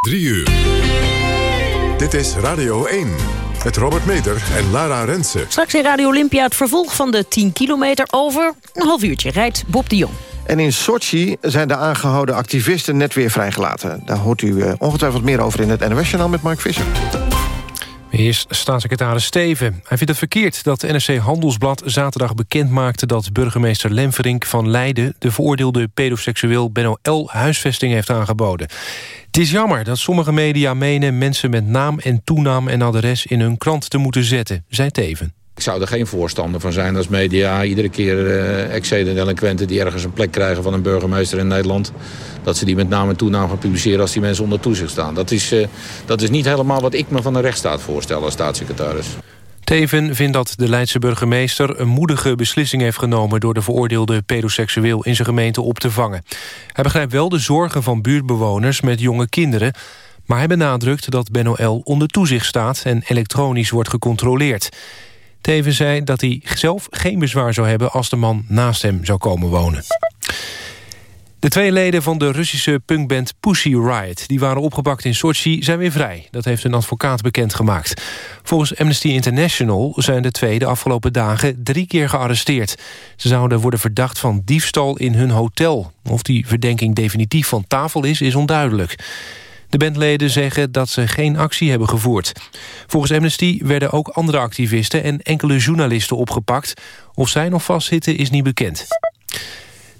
3 uur. Dit is Radio 1. Met Robert Meter en Lara Rensen. Straks in Radio Olympia het vervolg van de 10 kilometer over een half uurtje rijdt Bob de Jong. En in Sochi zijn de aangehouden activisten net weer vrijgelaten. Daar hoort u eh, ongetwijfeld meer over in het NOS-journaal met Mark Visser. Eerst staatssecretaris Steven. Hij vindt het verkeerd dat NRC Handelsblad zaterdag bekend maakte... dat burgemeester Lemverink van Leiden... de veroordeelde pedoseksueel Benno L. huisvesting heeft aangeboden. Het is jammer dat sommige media menen... mensen met naam en toenaam en adres in hun krant te moeten zetten, zei Teven. Ik zou er geen voorstander van zijn als media iedere keer uh, excedent-delinquenten... die ergens een plek krijgen van een burgemeester in Nederland... dat ze die met naam en toenaam gaan publiceren als die mensen onder toezicht staan. Dat is, uh, dat is niet helemaal wat ik me van een rechtsstaat voorstel als staatssecretaris. Teven vindt dat de Leidse burgemeester een moedige beslissing heeft genomen... door de veroordeelde pedoseksueel in zijn gemeente op te vangen. Hij begrijpt wel de zorgen van buurtbewoners met jonge kinderen... maar hij benadrukt dat Benno L. onder toezicht staat... en elektronisch wordt gecontroleerd. Teven zei dat hij zelf geen bezwaar zou hebben... als de man naast hem zou komen wonen. De twee leden van de Russische punkband Pussy Riot... die waren opgepakt in Sochi, zijn weer vrij. Dat heeft een advocaat bekendgemaakt. Volgens Amnesty International zijn de twee de afgelopen dagen... drie keer gearresteerd. Ze zouden worden verdacht van diefstal in hun hotel. Of die verdenking definitief van tafel is, is onduidelijk. De bandleden zeggen dat ze geen actie hebben gevoerd. Volgens Amnesty werden ook andere activisten en enkele journalisten opgepakt. Of zij nog vastzitten is niet bekend.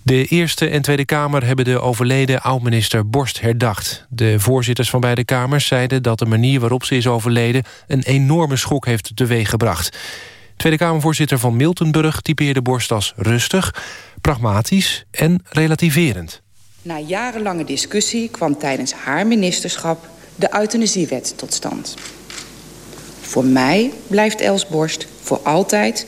De Eerste en Tweede Kamer hebben de overleden oud-minister Borst herdacht. De voorzitters van beide kamers zeiden dat de manier waarop ze is overleden... een enorme schok heeft teweeggebracht. Tweede Kamervoorzitter van Miltenburg typeerde Borst als rustig, pragmatisch en relativerend. Na jarenlange discussie kwam tijdens haar ministerschap de euthanasiewet tot stand. Voor mij blijft Els Borst voor altijd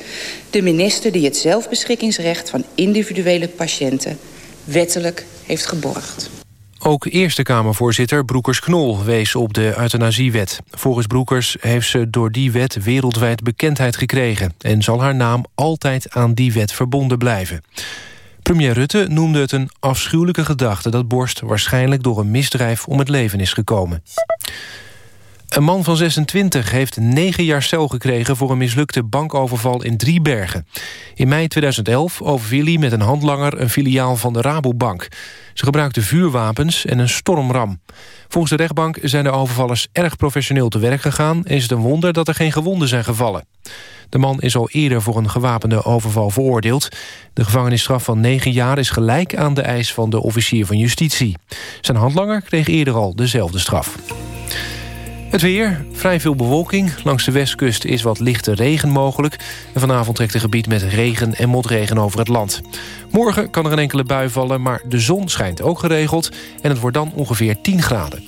de minister die het zelfbeschikkingsrecht van individuele patiënten wettelijk heeft geborgd. Ook Eerste Kamervoorzitter Broekers-Knol wees op de euthanasiewet. Volgens Broekers heeft ze door die wet wereldwijd bekendheid gekregen... en zal haar naam altijd aan die wet verbonden blijven. Premier Rutte noemde het een afschuwelijke gedachte... dat Borst waarschijnlijk door een misdrijf om het leven is gekomen. Een man van 26 heeft 9 jaar cel gekregen... voor een mislukte bankoverval in Driebergen. In mei 2011 overviel hij met een handlanger... een filiaal van de Rabobank. Ze gebruikten vuurwapens en een stormram. Volgens de rechtbank zijn de overvallers erg professioneel te werk gegaan... en is het een wonder dat er geen gewonden zijn gevallen. De man is al eerder voor een gewapende overval veroordeeld. De gevangenisstraf van 9 jaar is gelijk aan de eis van de officier van justitie. Zijn handlanger kreeg eerder al dezelfde straf. Het weer, vrij veel bewolking. Langs de westkust is wat lichte regen mogelijk. En vanavond trekt een gebied met regen en motregen over het land. Morgen kan er een enkele bui vallen, maar de zon schijnt ook geregeld. En het wordt dan ongeveer 10 graden.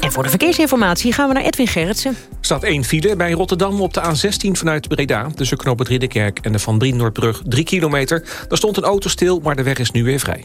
En voor de verkeersinformatie gaan we naar Edwin Gerritsen. Er staat één file bij Rotterdam op de A16 vanuit Breda... tussen Knoop het Ridderkerk en de Van Briennoordbrug 3 kilometer. Daar stond een auto stil, maar de weg is nu weer vrij.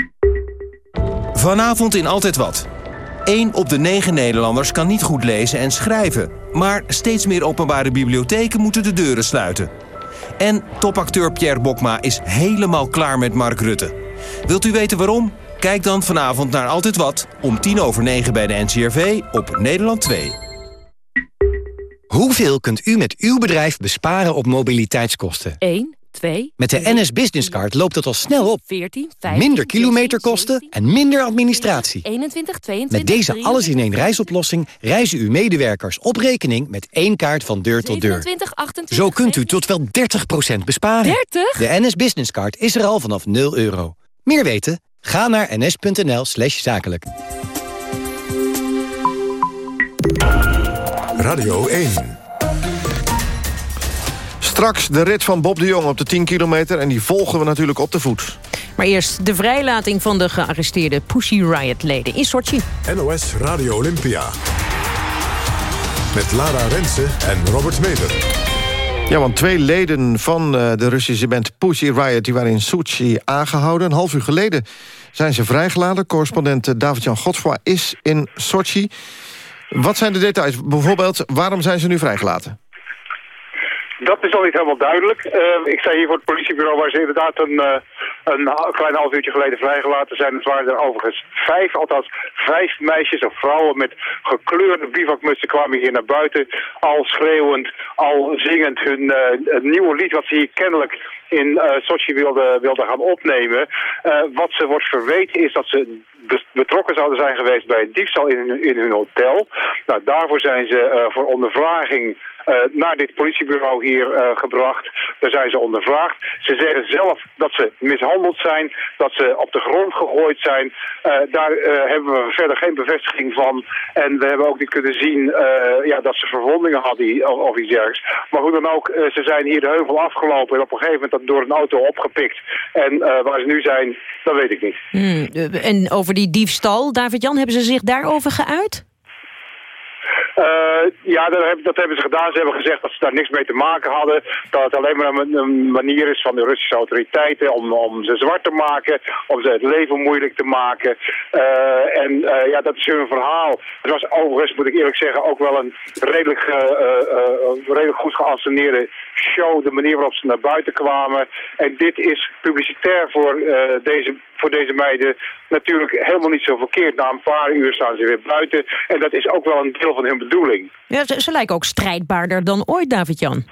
Vanavond in Altijd Wat. Eén op de negen Nederlanders kan niet goed lezen en schrijven. Maar steeds meer openbare bibliotheken moeten de deuren sluiten. En topacteur Pierre Bokma is helemaal klaar met Mark Rutte. Wilt u weten waarom? Kijk dan vanavond naar Altijd Wat om tien over negen bij de NCRV op Nederland 2. Hoeveel kunt u met uw bedrijf besparen op mobiliteitskosten? 1. 2, Met de NS Business Card loopt het al snel op. 14, 15, Minder kilometerkosten en minder administratie. 21, 22, Met deze alles-in-één reisoplossing reizen uw medewerkers op rekening met één kaart van deur tot deur. 27, 28, Zo kunt u tot wel 30% besparen. 30? De NS Business Card is er al vanaf 0 euro. Meer weten? Ga naar ns.nl slash zakelijk. Radio 1. Straks de rit van Bob de Jong op de 10 kilometer... en die volgen we natuurlijk op de voet. Maar eerst de vrijlating van de gearresteerde Pussy Riot-leden in Sochi. NOS Radio Olympia. Met Lara Rensen en Robert Meder. Ja, want twee leden van eh, de Russische band Pussy Riot... die waren in Sochi aangehouden. Een half uur geleden zijn ze vrijgelaten. Correspondent David-Jan Godfroy is in Sochi. Wat zijn de details? Bijvoorbeeld, waarom zijn ze nu vrijgelaten? Dat is al niet helemaal duidelijk. Uh, ik sta hier voor het politiebureau waar ze inderdaad een, uh, een klein half uurtje geleden vrijgelaten zijn. Het waren er overigens vijf, althans vijf meisjes of vrouwen met gekleurde bivakmutsen kwamen hier naar buiten. Al schreeuwend, al zingend hun uh, nieuwe lied wat ze hier kennelijk in Sochi wilden wilde gaan opnemen. wat ze wordt verweten is dat ze betrokken zouden zijn geweest bij een diefstal in, in hun hotel. Nou, daarvoor zijn ze voor ondervraging uh, naar dit politiebureau hier uh, gebracht. Daar zijn ze ondervraagd. Ze zeggen zelf dat ze mishandeld zijn, dat ze op de grond gegooid zijn. Uh, daar hebben we verder geen bevestiging van. En we hebben ook niet kunnen zien ja, dat ze verwondingen hadden of, iets dergelijks. Maar hoe dan ook, ze zijn hier de heuvel afgelopen en op een gegeven moment door een auto opgepikt. En waar ze nu zijn, dat weet ik niet. Hmm, en over die diefstal, David-Jan, hebben ze zich daarover geuit? Uh, ja, dat, dat, hebben ze gedaan. Ze hebben gezegd dat ze daar niks mee te maken hadden. Dat het alleen maar een, manier is van de Russische autoriteiten om, om ze zwart te maken. Om ze het leven moeilijk te maken. Uh, en uh, ja, dat is hun verhaal. Het was overigens, moet ik eerlijk zeggen, ook wel een redelijk, redelijk goed geanceneerde show. De manier waarop ze naar buiten kwamen. En dit is publicitair voor deze voor deze meiden natuurlijk helemaal niet zo verkeerd. Na een paar uur staan ze weer buiten. En dat is ook wel een deel van hun bedoeling. Ja, ze, ze lijken ook strijdbaarder dan ooit, David-Jan.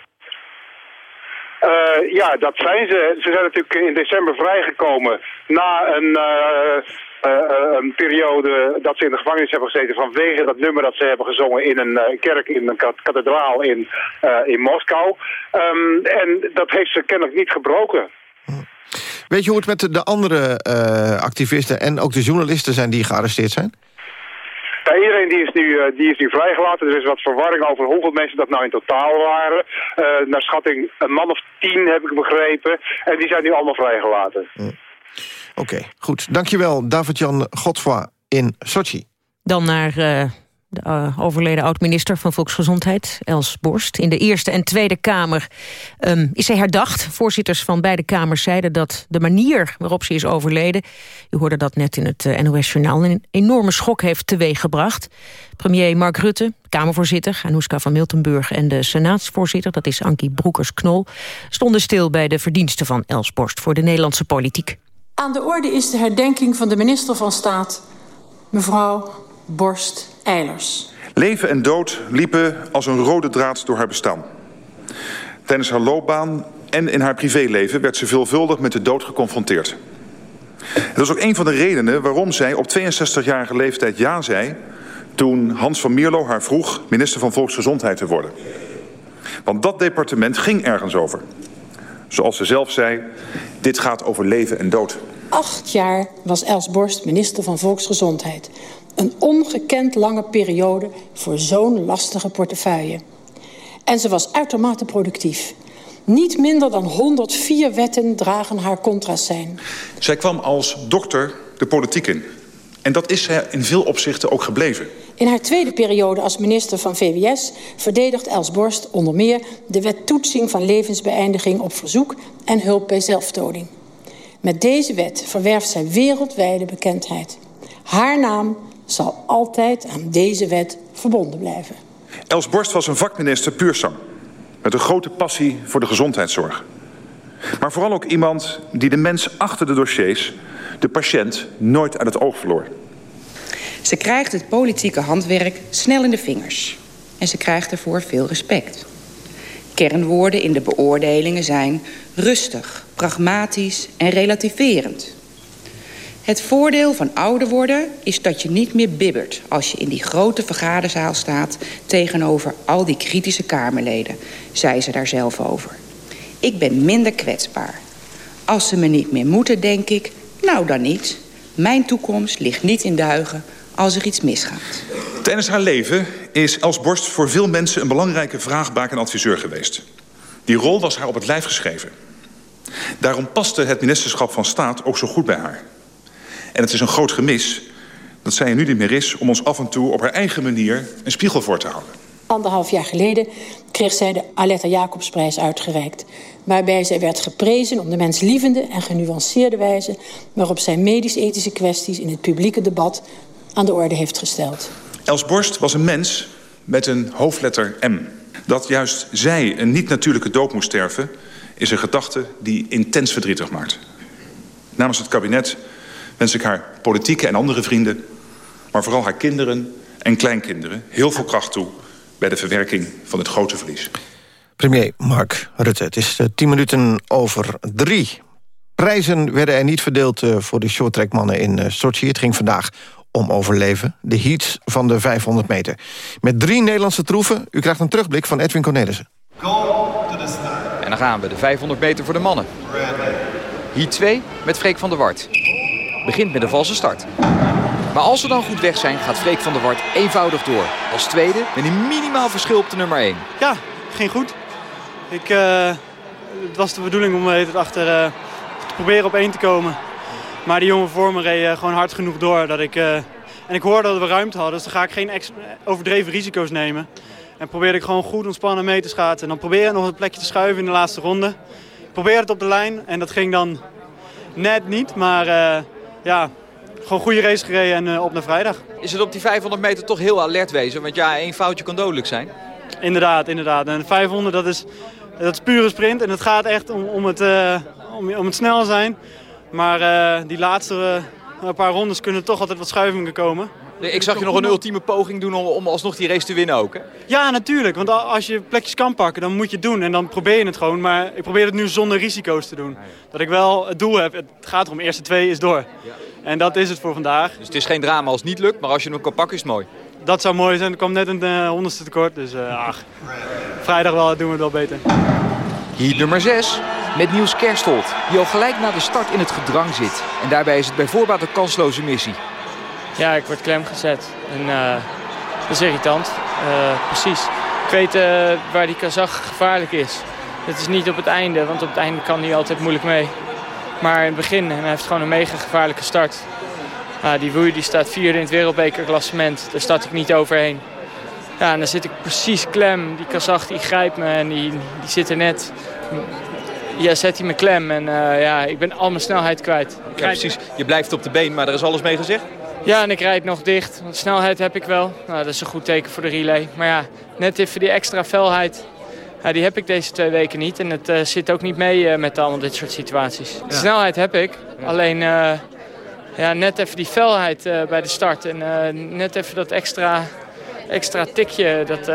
Uh, ja, dat zijn ze. Ze zijn natuurlijk in december vrijgekomen na een, uh, uh, een periode dat ze in de gevangenis hebben gezeten vanwege dat nummer dat ze hebben gezongen in een kerk, in een kathedraal in, in Moskou. Um, en dat heeft ze kennelijk niet gebroken. Weet je hoe het met de andere uh, activisten en ook de journalisten zijn die gearresteerd zijn? Ja, iedereen die is, nu, uh, die is nu vrijgelaten. Er is wat verwarring over hoeveel mensen dat nou in totaal waren. Uh, naar schatting een man of tien heb ik begrepen. En die zijn nu allemaal vrijgelaten. Hm. Oké, okay, goed. Dankjewel David-Jan Godfroy in Sochi. Dan naar de uh, overleden oud-minister van Volksgezondheid, Els Borst. In de Eerste en Tweede Kamer um, is zij herdacht. Voorzitters van beide kamers zeiden dat de manier waarop ze is overleden... u hoorde dat net in het uh, NOS-journaal... een enorme schok heeft teweeggebracht. Premier Mark Rutte, Kamervoorzitter Anouska van Miltenburg... en de Senaatsvoorzitter, dat is Ankie Broekers-Knol... stonden stil bij de verdiensten van Els Borst voor de Nederlandse politiek. Aan de orde is de herdenking van de minister van Staat... mevrouw Borst Eilers. Leven en dood liepen als een rode draad door haar bestaan. Tijdens haar loopbaan en in haar privéleven werd ze veelvuldig met de dood geconfronteerd. Dat is ook een van de redenen waarom zij op 62-jarige leeftijd ja zei... toen Hans van Mierlo haar vroeg minister van Volksgezondheid te worden. Want dat departement ging ergens over. Zoals ze zelf zei, dit gaat over leven en dood. Acht jaar was Els Borst minister van Volksgezondheid. Een ongekend lange periode voor zo'n lastige portefeuille. En ze was uitermate productief. Niet minder dan 104 wetten dragen haar contras zijn. Zij kwam als dokter de politiek in. En dat is zij in veel opzichten ook gebleven. In haar tweede periode als minister van VWS verdedigt Els Borst onder meer de wet toetsing van levensbeëindiging op verzoek en hulp bij zelfdoding. Met deze wet verwerft zij wereldwijde bekendheid. Haar naam zal altijd aan deze wet verbonden blijven. Els Borst was een vakminister puursang. Met een grote passie voor de gezondheidszorg. Maar vooral ook iemand die de mens achter de dossiers, de patiënt, nooit uit het oog verloor. Ze krijgt het politieke handwerk snel in de vingers. En ze krijgt ervoor veel respect. Kernwoorden in de beoordelingen zijn rustig, pragmatisch en relativerend. Het voordeel van ouder worden is dat je niet meer bibbert... als je in die grote vergaderzaal staat tegenover al die kritische Kamerleden... zei ze daar zelf over. Ik ben minder kwetsbaar. Als ze me niet meer moeten, denk ik, nou dan niet. Mijn toekomst ligt niet in duigen als er iets misgaat. Tijdens haar leven is Els Borst voor veel mensen een belangrijke vraagbaak en adviseur geweest. Die rol was haar op het lijf geschreven. Daarom paste het ministerschap van Staat ook zo goed bij haar. En het is een groot gemis dat zij er nu niet meer is... om ons af en toe op haar eigen manier een spiegel voor te houden. Anderhalf jaar geleden kreeg zij de Aletta Jacobsprijs uitgereikt... waarbij zij werd geprezen om de menslievende en genuanceerde wijze... waarop zij medisch-ethische kwesties in het publieke debat aan de orde heeft gesteld. Els Borst was een mens met een hoofdletter M. Dat juist zij een niet-natuurlijke dood moest sterven... is een gedachte die intens verdrietig maakt. Namens het kabinet wens ik haar politieke en andere vrienden... maar vooral haar kinderen en kleinkinderen heel veel kracht toe... bij de verwerking van het grote verlies. Premier Mark Rutte, het is uh, tien minuten over drie. Prijzen werden er niet verdeeld uh, voor de shorttrackmannen in uh, Sochi. Het ging vandaag om overleven. De heats van de 500 meter. Met drie Nederlandse troeven. U krijgt een terugblik van Edwin Cornelissen. En dan gaan we, de 500 meter voor de mannen. Heat 2 met Freek van der Wart. Begint met een valse start. Maar als we dan goed weg zijn, gaat Freek van der Wart eenvoudig door. Als tweede met een minimaal verschil op de nummer 1. Ja, ging goed. Ik, uh, het was de bedoeling om even achter uh, te proberen op 1 te komen. Maar die jongen voor me reed gewoon hard genoeg door. Dat ik, en ik hoorde dat we ruimte hadden, dus dan ga ik geen overdreven risico's nemen. En probeerde ik gewoon goed ontspannen mee te schaatsen. En dan probeer ik nog een plekje te schuiven in de laatste ronde. Probeer het op de lijn en dat ging dan net niet. Maar ja, gewoon goede race gereden en uh, op naar vrijdag. Is het op die 500 meter toch heel alert wezen? Want ja, één foutje kan dodelijk zijn. Inderdaad, inderdaad. En 500 dat is, dat is pure sprint. En het gaat echt om, om, het, uh, om, om het snel zijn. Maar uh, die laatste paar rondes kunnen toch altijd wat schuivingen komen. Ik zag je nog een ultieme poging doen om, om alsnog die race te winnen ook, hè? Ja, natuurlijk. Want als je plekjes kan pakken, dan moet je het doen. En dan probeer je het gewoon. Maar ik probeer het nu zonder risico's te doen. Dat ik wel het doel heb. Het gaat erom, eerste twee is door. En dat is het voor vandaag. Dus het is geen drama als het niet lukt, maar als je hem kan pakken is het mooi. Dat zou mooi zijn. Er kwam net een uh, honderdste tekort. Dus uh, ach, vrijdag wel, doen we het wel beter. Hier nummer 6 met Niels Kerstold. Die al gelijk na de start in het gedrang zit. En daarbij is het bij voorbaat een kansloze missie. Ja, ik word klem gezet. En uh, dat is irritant. Uh, precies. Ik weet uh, waar die Kazach gevaarlijk is. Het is niet op het einde, want op het einde kan hij altijd moeilijk mee. Maar in het begin, en hij heeft gewoon een mega gevaarlijke start. Uh, die Woei die staat vierde in het wereldbekerklassement. Daar start ik niet overheen. Ja, en dan zit ik precies klem. Die Kazach die grijpt me en die, die zit er net. Ja, zet hij me klem en ja, ik ben al mijn snelheid kwijt. Ja, precies. Je blijft op de been, maar er is alles mee gezegd? Ja, en ik rijd nog dicht. Want snelheid heb ik wel. Nou, dat is een goed teken voor de relay. Maar ja, net even die extra felheid. Ja, die heb ik deze twee weken niet. En het uh, zit ook niet mee uh, met allemaal dit soort situaties. Ja. De snelheid heb ik. Ja. Alleen uh, ja, net even die felheid bij de start. En net even dat extra, extra tikje. Dat,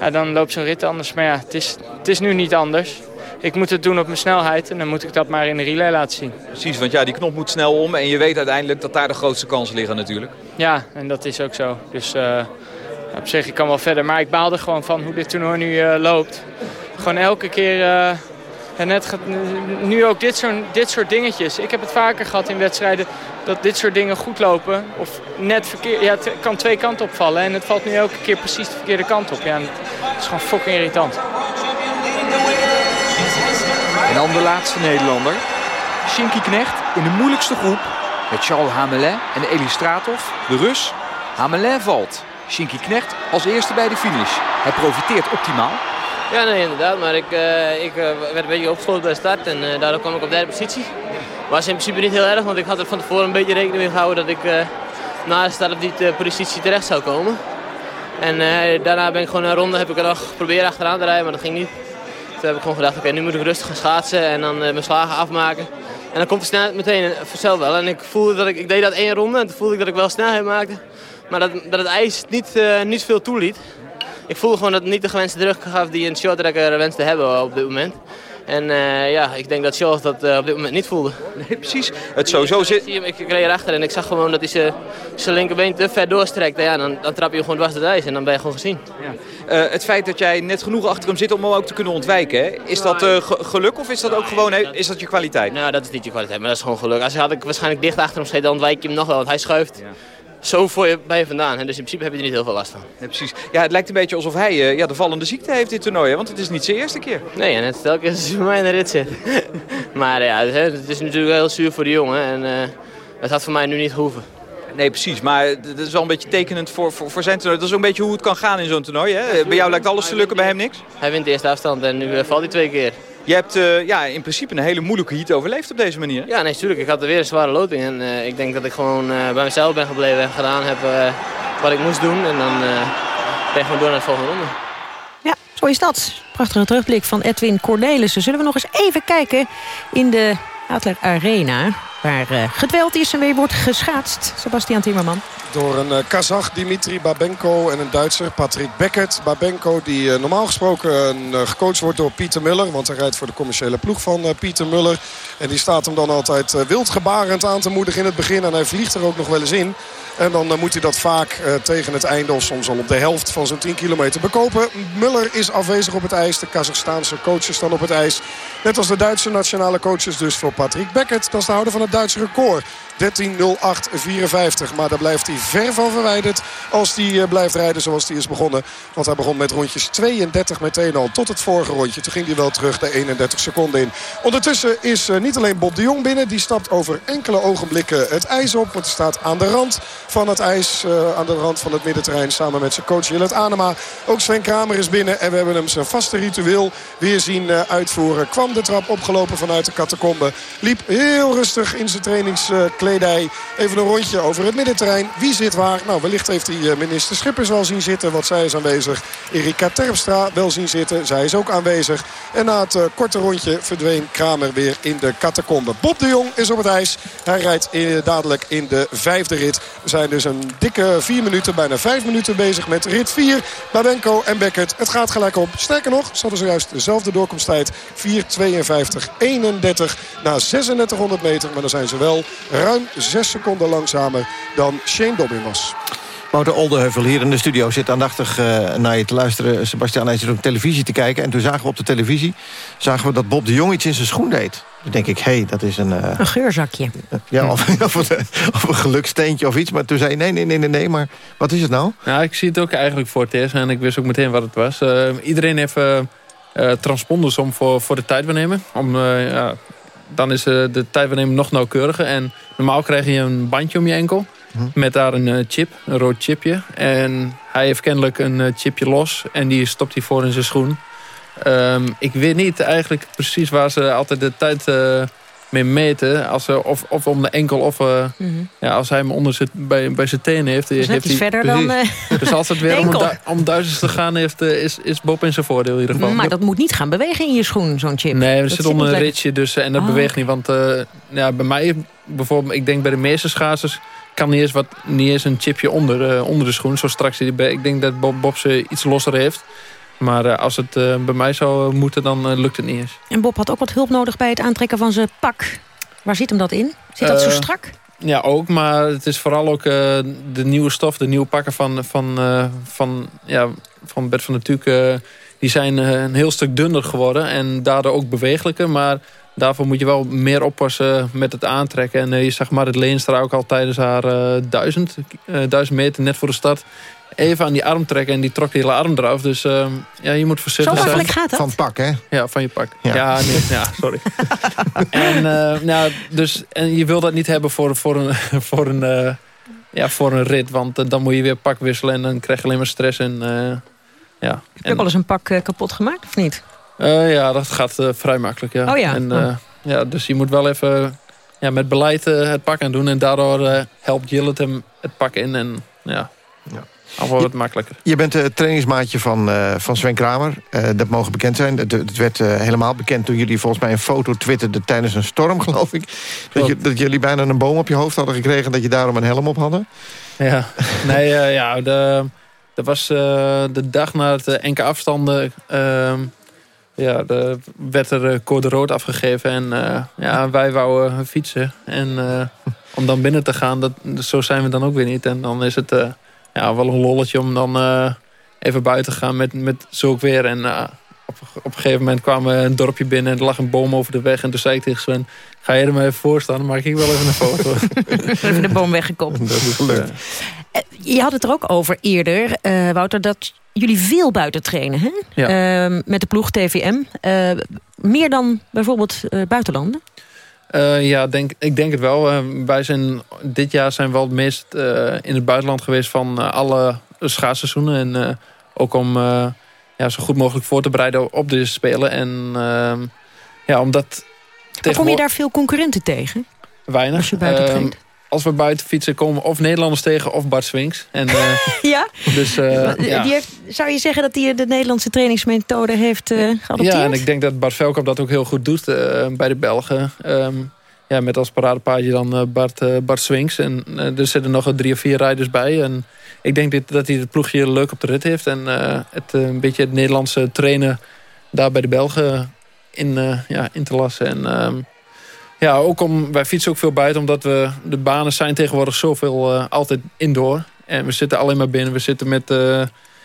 ja, dan loopt zo'n rit anders. Maar ja, het is, het is nu niet anders ik moet het doen op mijn snelheid en dan moet ik dat maar in de relay laten zien. Precies, want ja, die knop moet snel om en je weet uiteindelijk dat daar de grootste kansen liggen natuurlijk. Ja, en dat is ook zo. Dus uh, op zich, ik kan wel verder. Maar ik baal er gewoon van hoe dit toernooi nu uh, loopt. Gewoon elke keer... Uh, en net gaat, nu ook dit soort, dit soort dingetjes. Ik heb het vaker gehad in wedstrijden dat dit soort dingen goed lopen. Of net verkeerd. Ja, het kan twee kanten opvallen. En het valt nu elke keer precies de verkeerde kant op. Ja, het is gewoon fucking irritant. Dan de laatste Nederlander. Shinky Knecht in de moeilijkste groep. Met Charles Hamelin en Elie Stratov, de Rus. Hamelin valt. Shinky Knecht als eerste bij de finish. Hij profiteert optimaal. Ja, nee, inderdaad. Maar ik, uh, ik uh, werd een beetje opgesloten bij de start en uh, daardoor kwam ik op derde positie. Was in principe niet heel erg, want ik had er van tevoren een beetje rekening mee gehouden dat ik na de start op die positie terecht zou komen. En daarna ben ik gewoon een ronde heb ik er nog geprobeerd achteraan te rijden, maar dat ging niet. Toen heb ik gewoon gedacht, oké, nu moet ik rustig gaan schaatsen en dan uh, mijn slagen afmaken. En dan komt snelheid meteen vanzelf wel. En ik voelde dat ik, ik deed dat één ronde en toen voelde ik dat ik wel snelheid maakte. Maar dat, dat het ijs niet, uh, niet veel toeliet. Ik voelde gewoon dat het niet de gewenste druk gaf die een shorttracker wenste te hebben op dit moment. En uh, ja, ik denk dat Charles dat uh, op dit moment niet voelde. Nee, precies. Het sowieso zit... Ik, ik, ik reed erachter en ik zag gewoon dat hij zijn linkerbeen te ver doorstrekt. En ja, dan, dan trap je gewoon dwars het ijs en dan ben je gewoon gezien. Ja. Uh, het feit dat jij net genoeg achter hem zit om hem ook te kunnen ontwijken, hè? is dat ge geluk of is dat ook gewoon is dat je kwaliteit? Nou, dat is niet je kwaliteit, maar dat is gewoon geluk. Als had ik waarschijnlijk dicht achter hem gezeten, dan ontwijk je hem nog wel, want hij schuift. Ja zo voor je, bij je vandaan. En dus in principe heb je er niet heel veel last van. Ja, precies. Ja, het lijkt een beetje alsof hij uh, ja, de vallende ziekte heeft dit toernooi. Hè? Want het is niet zijn eerste keer. Nee, en het telkens voor mij in de rit zit. maar ja, het is natuurlijk heel zuur voor de jongen. En uh, het had voor mij nu niet hoeven. Nee, precies. Maar dat is wel een beetje tekenend voor, voor, voor zijn toernooi. Dat is een beetje hoe het kan gaan in zo'n toernooi. Hè? Bij jou lijkt alles te lukken, bij hem niks? Hij wint de eerste afstand en nu valt hij twee keer. Je hebt uh, ja, in principe een hele moeilijke heat overleefd op deze manier. Ja, nee, natuurlijk. Ik had er weer een zware loting. En uh, ik denk dat ik gewoon uh, bij mezelf ben gebleven en gedaan heb wat ik moest doen. En dan ben ik gewoon door naar de volgende ronde. Ja, zo is dat. Prachtige terugblik van Edwin Cornelissen. Zullen we nog eens even kijken in de Adler Arena... waar gedweld is en weer wordt geschaatst. Sebastian Timmerman door een Kazach Dimitri Babenko en een Duitser Patrick Beckert. Babenko die normaal gesproken gecoacht wordt door Pieter Muller. Want hij rijdt voor de commerciële ploeg van Pieter Muller. En die staat hem dan altijd wildgebarend aan te moedigen in het begin. En hij vliegt er ook nog wel eens in. En dan uh, moet hij dat vaak uh, tegen het einde of soms al op de helft van zo'n 10 kilometer bekopen. Muller is afwezig op het ijs. De Kazachstaanse coaches staan op het ijs. Net als de Duitse nationale coaches dus voor Patrick Beckert. Dat is de houder van het Duitse record. 13.08.54. Maar daar blijft hij ver van verwijderd als hij uh, blijft rijden zoals hij is begonnen. Want hij begon met rondjes 32 meteen al tot het vorige rondje. Toen ging hij wel terug de 31 seconden in. Ondertussen is uh, niet alleen Bob de Jong binnen. Die stapt over enkele ogenblikken het ijs op. Want hij staat aan de rand van het ijs. Uh, aan de rand van het middenterrein samen met zijn coach Jillet Anema. Ook Sven Kramer is binnen. En we hebben hem zijn vaste ritueel weer zien uitvoeren. Kwam de trap opgelopen vanuit de catacombe. Liep heel rustig in zijn Even een rondje over het middenterrein. Wie zit waar? Nou, wellicht heeft hij minister Schippers wel zien zitten. Want zij is aanwezig. Erika Terpstra wel zien zitten. Zij is ook aanwezig. En na het uh, korte rondje verdween Kramer weer in de catacombe. Bob de Jong is op het ijs. Hij rijdt in, dadelijk in de vijfde rit. We zijn dus een dikke vier minuten, bijna vijf minuten bezig met rit 4. Babenko en Beckert. Het gaat gelijk op. Sterker nog, ze hadden zojuist dezelfde doorkomsttijd. 4.52.31 na 3600 meter. Maar dan zijn ze wel ruim 6 seconden langzamer dan Shane Dobbin was. Wouter Oldeheuvel hier in de studio zit aandachtig uh, naar je te luisteren. Sebastian, hij zit op televisie te kijken. En toen zagen we op de televisie zagen we dat Bob de Jong iets in zijn schoen deed. Dan denk ik, hé, hey, dat is een... Uh, een geurzakje. Ja, of, of, een, of, een geluksteentje of iets. Maar toen zei hij, nee, nee, nee, nee, nee, maar wat is het nou? Ja, ik zie het ook eigenlijk voor het eerst. En ik wist ook meteen wat het was. Uh, iedereen heeft transponders om voor, voor de tijdwaarnemer. Om, ja, dan is de tijdwaarnemer nog nauwkeuriger. En normaal krijg je een bandje om je enkel. Met daar een uh, chip, een rood chipje. En hij heeft kennelijk een uh, chipje los. En die stopt hij voor in zijn schoen. Um, ik weet niet eigenlijk precies waar ze altijd de tijd mee meten. Als of, of om de enkel of mm -hmm. ja, als hij hem onder zit, bij, bij zijn tenen heeft. Dus heeft hij, verder dan... Dus als het weer om, du om duizends te gaan heeft, is, is Bob in zijn voordeel in ieder geval. Maar dat moet niet gaan bewegen in je schoen, zo'n chip. Nee, er zit onder een ritje dus, en dat oh. beweegt niet. Want ja, bij mij, bijvoorbeeld, ik denk bij de meeste schaatsers kan niet eens, wat, niet eens een chipje onder, onder de schoen. Zo straks, ik denk dat Bob, Bob ze iets losser heeft. Maar uh, als het uh, bij mij zou moeten, dan lukt het niet eens. En Bob had ook wat hulp nodig bij het aantrekken van zijn pak. Waar zit hem dat in? Zit dat zo strak? Ja, ook. Maar het is vooral ook de nieuwe stof, de nieuwe pakken van, van, van, ja, van Bert van der Tuuk. die zijn een heel stuk dunner geworden en daardoor ook bewegelijker. Maar daarvoor moet je wel meer oppassen met het aantrekken. En je zag Marit Leenstra ook al tijdens haar uh, duizend, uh, duizend meter net voor de start... even aan die arm trekken en die trok die hele arm eraf. Dus ja, je moet voorzichtig zijn. Zo gaat dat? Van het pak, hè? Ja, van je pak. Ja, ja, nee, ja sorry. en, nou, dus, en je wil dat niet hebben voor, voor een... Voor een ja, voor een rit, want dan moet je weer pak wisselen... en dan krijg je alleen maar stress. En, ja. Heb je ook al eens een pak kapot gemaakt, of niet? Uh, ja, dat gaat uh, vrij makkelijk. Ja. Oh ja. En, uh, oh. ja. Dus je moet wel even ja, met beleid het pak aan doen. En daardoor helpt Jillet hem het pak in. En ja, ja. Dan wordt het makkelijker. Je bent het trainingsmaatje van, van Sven Kramer. dat mogen bekend zijn. Het, het werd helemaal bekend toen jullie volgens mij een foto twitterden... tijdens een storm, geloof ik. Dat, je, dat, jullie bijna een boom op je hoofd hadden gekregen... en dat je daarom een helm op hadden. Ja, nee, ja, de, dat was de dag na het enkele afstanden... Ehm, ja, er werd er uh, code rood afgegeven en uh, ja, wij wouden fietsen. En uh, om dan binnen te gaan, dat, zo zijn we dan ook weer niet. En dan is het ja, wel een lolletje om dan even buiten te gaan met, met zulk weer. En op op een gegeven moment kwamen we een dorpje binnen... en er lag een boom over de weg. En toen zei ik tegen Sven, ga je er maar even voor staan? Dan maak ik wel even een foto. even de boom weggekomen. Dat is gelukt. Uh, je had het er ook over eerder, uh, Wouter, dat jullie veel buiten trainen. Hè? Ja. Uh, met de ploeg TVM. meer dan bijvoorbeeld buitenlanden? Uh, ja, denk, ik denk het wel. Uh, wij zijn, dit jaar zijn we wel het meest uh, in het buitenland geweest van alle schaatsseizoenen. En ook om ja, zo goed mogelijk voor te bereiden op deze spelen. En ja, omdat... Kom je daar veel concurrenten tegen? Weinig. Als je buiten Ehm? Als we buiten fietsen komen of Nederlanders tegen of Bart Swings. En, ja? Dus, ja. Die heeft, zou je zeggen dat hij de Nederlandse trainingsmethode heeft uh, geadopteerd? Ja, en ik denk dat Bart Velkamp dat ook heel goed doet bij de Belgen. Um, ja, met als paradepaardje dan Bart, Bart Swings. En er zitten nog drie of vier rijders bij. En ik denk dit, dat hij het ploegje leuk op de rit heeft. En het, een beetje het Nederlandse trainen daar bij de Belgen in, ja, in te lassen. En ehm, ja, ook om, wij fietsen ook veel buiten, omdat we, de banen zijn tegenwoordig zoveel uh, altijd indoor. En we zitten alleen maar binnen. We zitten met, uh,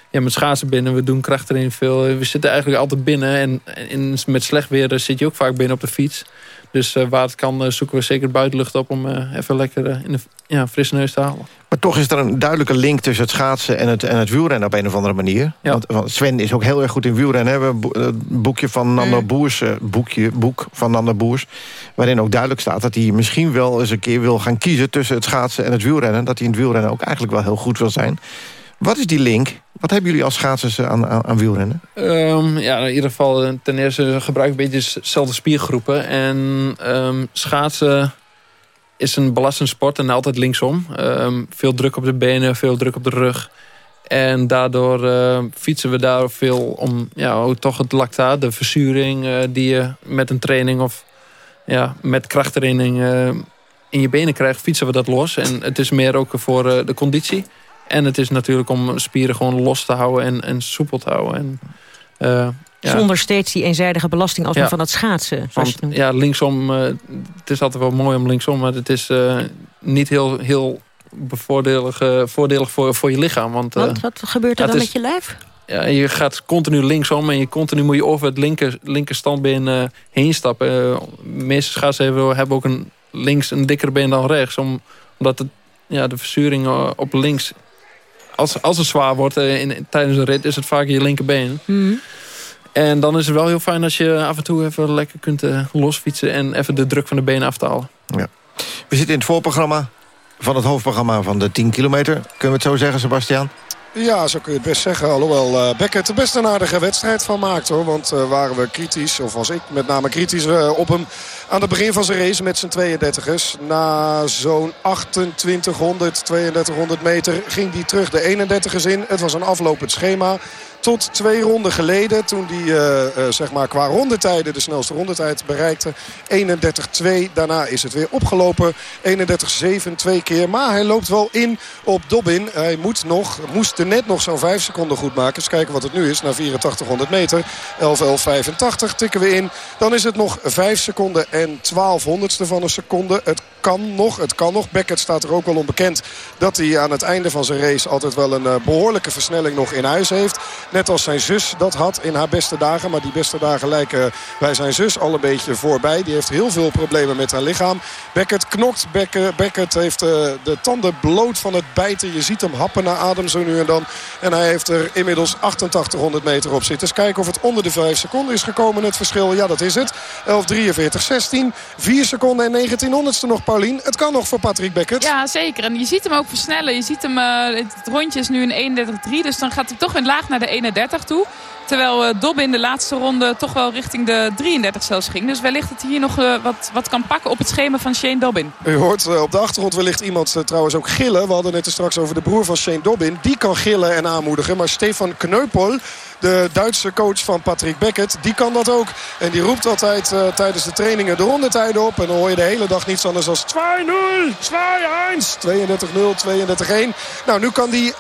ja, met schaatsen binnen. We doen krachttraining veel. We zitten eigenlijk altijd binnen. En in, met slecht weer zit je ook vaak binnen op de fiets. Dus uh, waar het kan zoeken we zeker buitenlucht op... om even lekker in de ja, frisse neus te halen. Maar toch is er een duidelijke link tussen het schaatsen en het, en het wielrennen op een of andere manier. Ja. Want, want Sven is ook heel erg goed in wielrennen. We hebben een boekje van Nanda Mm. Boers, boekje, boek van Nanda Boers... waarin ook duidelijk staat dat hij misschien wel eens een keer wil gaan kiezen... tussen het schaatsen en het wielrennen. Dat hij in het wielrennen ook eigenlijk wel heel goed wil zijn. Wat is die link? Wat hebben jullie als schaatsers aan, aan, wielrennen? Um, ja, in ieder geval ten eerste gebruik ik een beetje dezelfde spiergroepen. En um, schaatsen is een belastend sport en altijd linksom. Um, veel druk op de benen, veel druk op de rug. En daardoor fietsen we daar veel om ja, toch het lactaat, de verzuring... Uh, die je met een training of ja, met krachttraining uh, in je benen krijgt... fietsen we dat los. En het is meer ook voor de conditie. En het is natuurlijk om spieren gewoon los te houden en, en soepel te houden. En, ja. Zonder steeds die eenzijdige belasting als ja. van het schaatsen. Zoals Want, ja, linksom, het is altijd wel mooi om linksom... maar het is niet heel, heel bevoordelig voordelig voor, voor je lichaam. Want, Want wat gebeurt er dan is, met je lijf? Ja, je gaat continu linksom en je continu moet je over het linker, linker standbeen heen stappen. de meeste schaatsen hebben, hebben ook een links een dikker been dan rechts. Om, omdat het, ja, de verzuring op links... Als, als het zwaar wordt in, tijdens een rit is het vaak je linkerbeen. Mm. En dan is het wel heel fijn als je af en toe even lekker kunt uh, losfietsen... en even de druk van de benen af te halen. Ja. We zitten in het voorprogramma van het hoofdprogramma van de 10 kilometer. Kunnen we het zo zeggen, Sebastian? Ja, zo kun je het best zeggen. Alhoewel uh, Beckett er best een aardige wedstrijd van maakt. hoor. Want uh, waren we kritisch, of was ik met name kritisch uh, op hem... aan het begin van zijn race met zijn 32ers. Na zo'n 2800, 3200 meter ging hij terug de 31ers in. Het was een aflopend schema tot twee ronden geleden. Toen hij uh, uh, zeg maar qua rondetijden de snelste rondetijd bereikte. 31-2. Daarna is het weer opgelopen. 31-7 twee keer. Maar hij loopt wel in op Dobbin. Hij moet nog, moest er net nog zo'n 5 seconden goed maken. Eens kijken wat het nu is na 8400 meter. 11-11-85 tikken we in. Dan is het nog 5 seconden en 12 honderdste van een seconde. Het kan nog, het kan nog. Beckett staat er ook wel onbekend dat hij aan het einde van zijn race altijd wel een uh, behoorlijke versnelling nog in huis heeft. Net als zijn zus dat had in haar beste dagen. Maar die beste dagen lijken bij zijn zus al een beetje voorbij. Die heeft heel veel problemen met haar lichaam. Beckett knokt. Beckett, heeft uh, de tanden bloot van het bijten. Je ziet hem happen naar adem zo nu en dan. En hij heeft er inmiddels 8800 meter op zitten. Dus kijken of het onder de 5 seconden is gekomen. Het verschil, ja dat is het. 11.43.16. 4 seconden en 1900ste nog Paulien. Het kan nog voor Patrick Beckett. Ja zeker. En je ziet hem ook versnellen. Je ziet hem, uh, het rondje is nu een 31.3. Dus dan gaat hij toch weer laag naar de 31 toe. Terwijl uh, Dobbe in de laatste ronde toch wel richting de 33 zelfs ging. Dus wellicht dat hij hier nog uh, wat, wat kan pakken op het schema van Shane Dobbin. U hoort uh, op de achtergrond wellicht iemand trouwens ook gillen. We hadden net straks over de broer van Shane Dobbin. Die kan gillen en aanmoedigen. Maar Stefan Kneupel, de Duitse coach van Patrick Beckett, die kan dat ook. En die roept altijd tijdens de trainingen de rondetijden op. En dan hoor je de hele dag niets anders dan 2-0, 2-1, 32-0, 32-1. Nou, nu kan die 1-0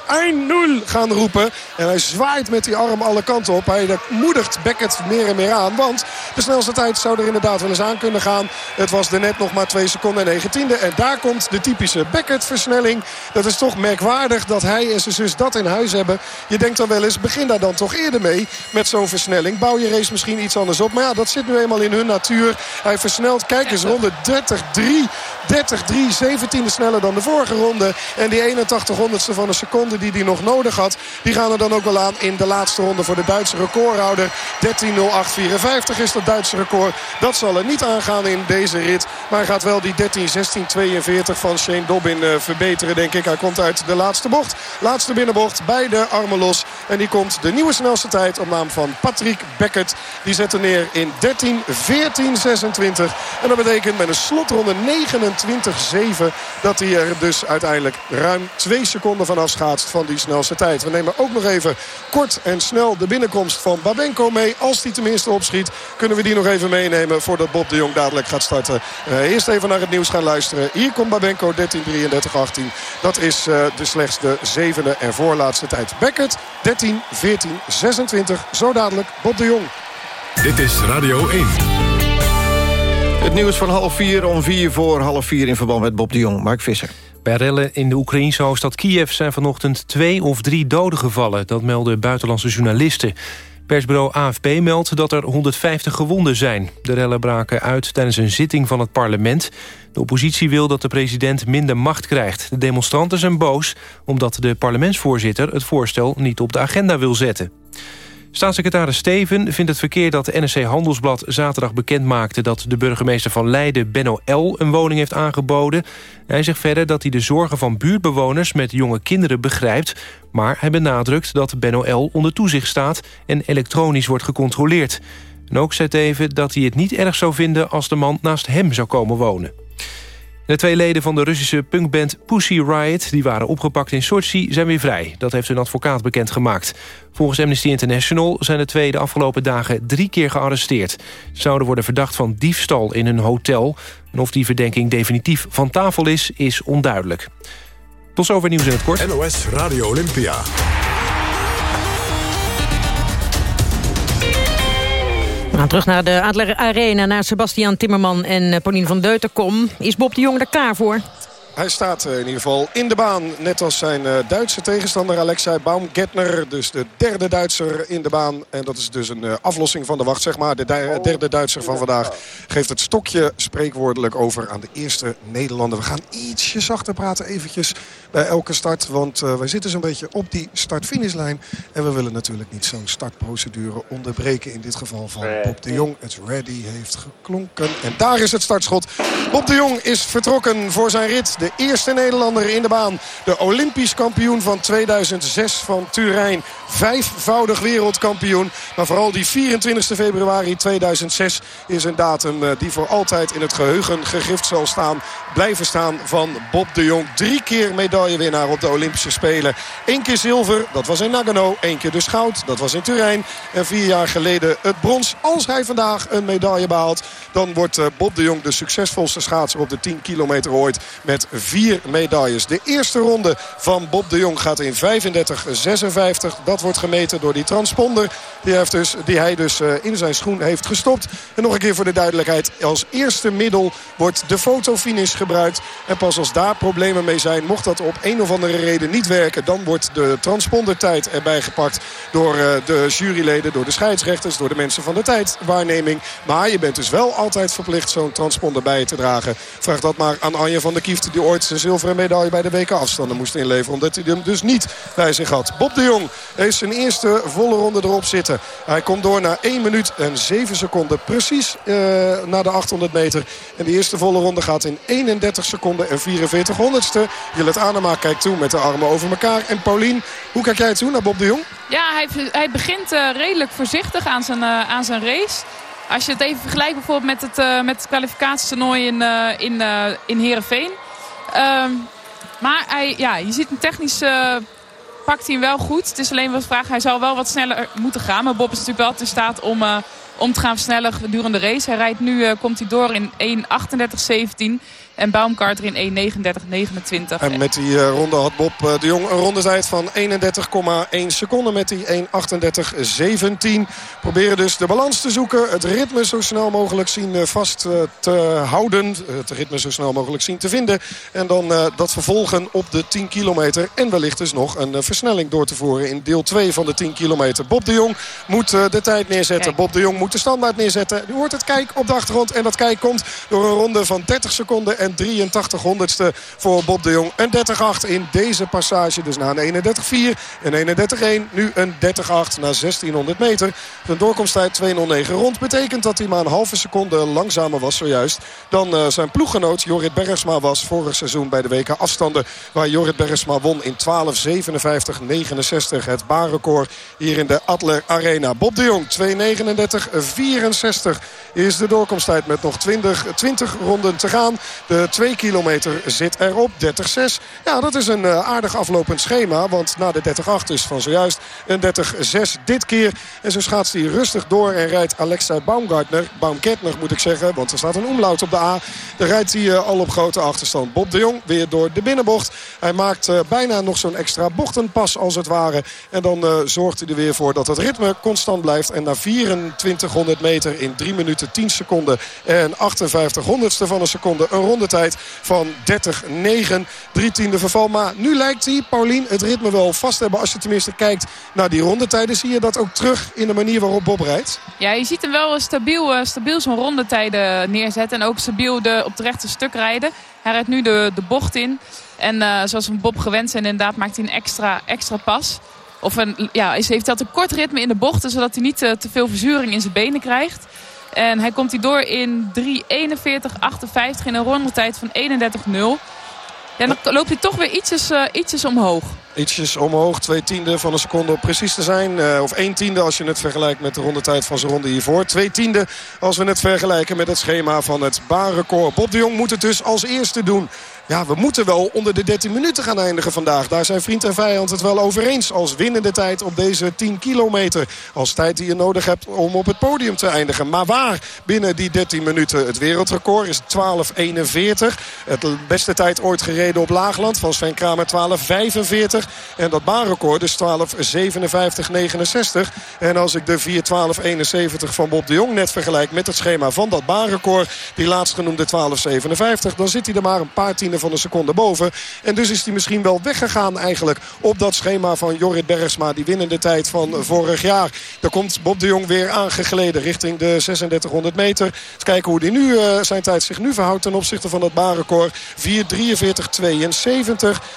gaan roepen. En hij zwaait met die arm alle kanten op. Hij moedigt Beckett meer en meer aan. Want de snelste tijd zou er inderdaad wel eens aan kunnen gaan. Het was er net nog maar 2 seconden en 19e. En daar komt de typische Beckett-versnelling. Dat is toch merkwaardig dat hij en zijn zus dat in huis hebben. Je denkt dan wel eens, begin daar dan toch eerder met zo'n versnelling. Bouw je race misschien iets anders op. Maar ja, dat zit nu eenmaal in hun natuur. Hij versnelt, kijk eens, ronde 30-3. 30-3, 17e sneller dan de vorige ronde. En die 81 honderdste van een seconde die hij nog nodig had... die gaan er dan ook wel aan in de laatste ronde voor de Duitse recordhouder. 13.08.54 is dat Duitse record. Dat zal er niet aangaan in deze rit. Maar hij gaat wel die 13.16.42 van Shane Dobbin uh, verbeteren, denk ik. Hij komt uit de laatste bocht. Laatste binnenbocht, beide armen los. En die komt de nieuwe snelste tijd op naam van Patrick Beckett. Die zet er neer in 13.14.26. En dat betekent met een slotronde 29.7 dat hij er dus uiteindelijk ruim 2 seconden van afschaatst van die snelste tijd. We nemen ook nog even kort en snel de binnenkomst van Babenko mee. Als die tenminste opschiet, kunnen we die nog even meenemen voordat Bob de Jong dadelijk gaat starten. Uh, eerst even naar het nieuws gaan luisteren. Hier komt Babenko 13.33.18. Dat is uh, de slechts de zevende en voorlaatste tijd. Beckett 13, 14, 26. Zo dadelijk Bob de Jong. Dit is Radio 1. Het nieuws van half vier om vier voor half vier in verband met Bob de Jong. Mark Visser. Bij rellen in de Oekraïnse hoofdstad Kiev zijn vanochtend twee of drie doden gevallen. Dat melden buitenlandse journalisten. Persbureau AFP meldt dat er 150 gewonden zijn. De rellen braken uit tijdens een zitting van het parlement. De oppositie wil dat de president minder macht krijgt. De demonstranten zijn boos omdat de parlementsvoorzitter... het voorstel niet op de agenda wil zetten. Staatssecretaris Steven vindt het verkeer dat NRC Handelsblad zaterdag bekend maakte... dat de burgemeester van Leiden, Benno L., een woning heeft aangeboden. Hij zegt verder dat hij de zorgen van buurtbewoners met jonge kinderen begrijpt... maar hij benadrukt dat Benno L. onder toezicht staat en elektronisch wordt gecontroleerd. En ook zegt Steven dat hij het niet erg zou vinden als de man naast hem zou komen wonen. De twee leden van de Russische punkband Pussy Riot... die waren opgepakt in Sochi, zijn weer vrij. Dat heeft hun advocaat bekendgemaakt. Volgens Amnesty International zijn de twee de afgelopen dagen... drie keer gearresteerd. Ze zouden worden verdacht van diefstal in een hotel. En of die verdenking definitief van tafel is, is onduidelijk. Tot zover nieuws in het kort. NOS Radio Olympia. Terug naar de Adler Arena, naar Sebastian Timmerman en eh, Paulien van Deuterkom. Is Bob de Jong er klaar voor? Hij staat eh, in ieder geval in de baan. Net als zijn eh, Duitse tegenstander Alexei Baumgartner. Dus de derde Duitser in de baan. En dat is dus een aflossing van de wacht, zeg maar. De derde Duitser van vandaag geeft het stokje spreekwoordelijk over aan de eerste Nederlander. We gaan ietsje zachter praten eventjes bij elke start. Want wij zitten zo'n beetje op die start-finishlijn. En we willen natuurlijk niet zo'n startprocedure onderbreken. In dit geval van Bob de Jong. Het ready heeft geklonken. En daar is het startschot. Bob de Jong is vertrokken voor zijn rit de eerste Nederlander in de baan. De Olympisch kampioen van 2006 van Turijn. Vijfvoudig wereldkampioen. Maar vooral die 24 februari 2006 is een datum eh, die voor altijd in het geheugen gegrift zal staan. Blijven staan van Bob de Jong. Drie keer medaillewinnaar op de Olympische Spelen. Eén keer zilver, dat was in Nagano. Eén keer dus goud, dat was in Turijn. En vier jaar geleden het brons. Als hij vandaag een medaille behaalt... dan wordt eh, Bob de Jong de succesvolste schaatser op de 10 kilometer ooit. Met vier medailles. De eerste ronde van Bob de Jong gaat in 35-56. Dat wordt gemeten door die transponder die, dus, die hij dus eh, in zijn schoen heeft gestopt. En nog een keer voor de duidelijkheid. Als eerste middel wordt de fotofinish gebruikt. En pas als daar problemen mee zijn, mocht dat op een of andere reden niet werken... dan wordt de transpondertijd erbij gepakt door uh, de juryleden, door de scheidsrechters... door de mensen van de tijdwaarneming. Maar je bent dus wel altijd verplicht zo'n transponder bij te dragen. Vraag dat maar aan Anje van der Kieft... die ooit zijn zilveren medaille bij de WK-afstanden moest inleveren. Omdat hij hem dus niet bij zich had. Bob de Jong heeft zijn eerste volle ronde erop zitten. Hij komt door na 1 minuut en 7 seconden. Precies uh, na de 800 meter. En de eerste volle ronde gaat in 31 seconden en 44 honderdste. Jillet Anema kijkt toe met de armen over elkaar. En Paulien, hoe kijk jij toe naar Bob de Jong? Ja, hij, hij begint uh, redelijk voorzichtig aan zijn, uh, aan zijn race. Als je het even vergelijkt bijvoorbeeld met het, uh, met kwalificatietoernooi in, in, in Heerenveen. Um, maar hij, ja, je ziet hem technisch pakt hij hem wel goed. Het is alleen wat vraag, hij zou wel wat sneller moeten gaan. Maar Bob is natuurlijk wel in staat om, om te gaan versnellen gedurende de race. Hij rijdt nu, komt hij door in 1.38.17. En Baumgartner in 1.39.29. En met die uh, ronde had Bob uh, de Jong een rondetijd van 31,1 seconden. Met die 1.38.17. Proberen dus de balans te zoeken. Het ritme zo snel mogelijk zien uh, vast te houden. Het ritme zo snel mogelijk zien te vinden. En dan dat vervolgen op de 10 kilometer. En wellicht dus nog een versnelling door te voeren in deel 2 van de 10 kilometer. Bob de Jong moet de tijd neerzetten. Kijk. Bob de Jong moet de standaard neerzetten. U hoort het kijk op de achtergrond. En dat kijk komt door een ronde van 30 seconden en 83 honderdste voor Bob de Jong. Een 30-8 in deze passage. Dus na een 31-4 en 31-1. Nu een 30-8 na 1600 meter. Een doorkomsttijd 2.09 rond. Betekent dat hij maar een halve seconde langzamer was zojuist. Dan uh, zijn ploeggenoot Jorrit Bergsma was vorig seizoen bij de WK afstanden. Waar Jorrit Bergsma won in 12.57.69. Het baanrecord hier in de Adler Arena. Bob de Jong 2.39.64 is de doorkomsttijd met nog 20, 20 ronden te gaan. De 2 kilometer zit erop. 30-6. Ja, dat is een uh, aardig aflopend schema. Want na de 30-8 is van zojuist een 30-6 dit keer. En zo schaatst hij rustig door en rijdt Alexa Baumgartner. Baumgartner moet ik zeggen, want er staat een omlaut op de A. Daar rijdt hij uh, al op grote achterstand. Bob de Jong weer door de binnenbocht. Hij maakt bijna nog zo'n extra bochtenpas als het ware. En dan zorgt hij er weer voor dat het ritme constant blijft. En na 2400 meter in 3 minuten 10 seconden en 58 honderdste van een seconde. Een rondetijd van 30-9. Drie tiende verval. Maar nu lijkt hij, Paulien, het ritme wel vast hebben. Als je tenminste kijkt naar die rondetijden. Zie je dat ook terug in de manier waarop Bob rijdt? Ja, je ziet hem wel stabiel, stabiel zo'n rondetijden neerzetten. En ook stabiel de, op het rechte stuk rijden. Hij rijdt nu de, de bocht in. En uh, zoals we Bob gewend zijn, inderdaad maakt hij een extra, extra pas. Of een, ja, heeft dat een kort ritme in de bochten, zodat hij niet uh, te veel verzuring in zijn benen krijgt. En hij komt hier door in 3.41.58 in een rondetijd van 31.0. Ja, dan loopt hij toch weer ietsjes, uh, ietsjes omhoog. Ietsjes omhoog, twee tiende van een seconde om precies te zijn. Uh, of één tiende als je het vergelijkt met de rondetijd van zijn ronde hiervoor. Twee tiende als we het vergelijken met het schema van het baanrecord. Bob de Jong moet het dus als eerste doen. Ja, we moeten wel onder de 13 minuten gaan eindigen vandaag. Daar zijn vriend en vijand het wel over eens. Als winnende tijd op deze 10 kilometer. Als tijd die je nodig hebt om op het podium te eindigen. Maar waar binnen die 13 minuten? Het wereldrecord is 12.41. Het beste tijd ooit gereden op Laagland van Sven Kramer 12.45. En dat baanrecord is 12.57.69. En als ik de 4.12.71 van Bob de Jong net vergelijk met het schema van dat baanrecord. Die laatstgenoemde 12.57. Dan zit hij er maar een paar tienden van een seconde boven. En dus is hij misschien wel weggegaan eigenlijk op dat schema van Jorrit Bergsma. Die winnende tijd van vorig jaar. Daar komt Bob de Jong weer aangegleden richting de 3600 meter. Eens kijken hoe die nu, uh, zijn tijd zich nu verhoudt ten opzichte van het baanrecord. 4.43.72.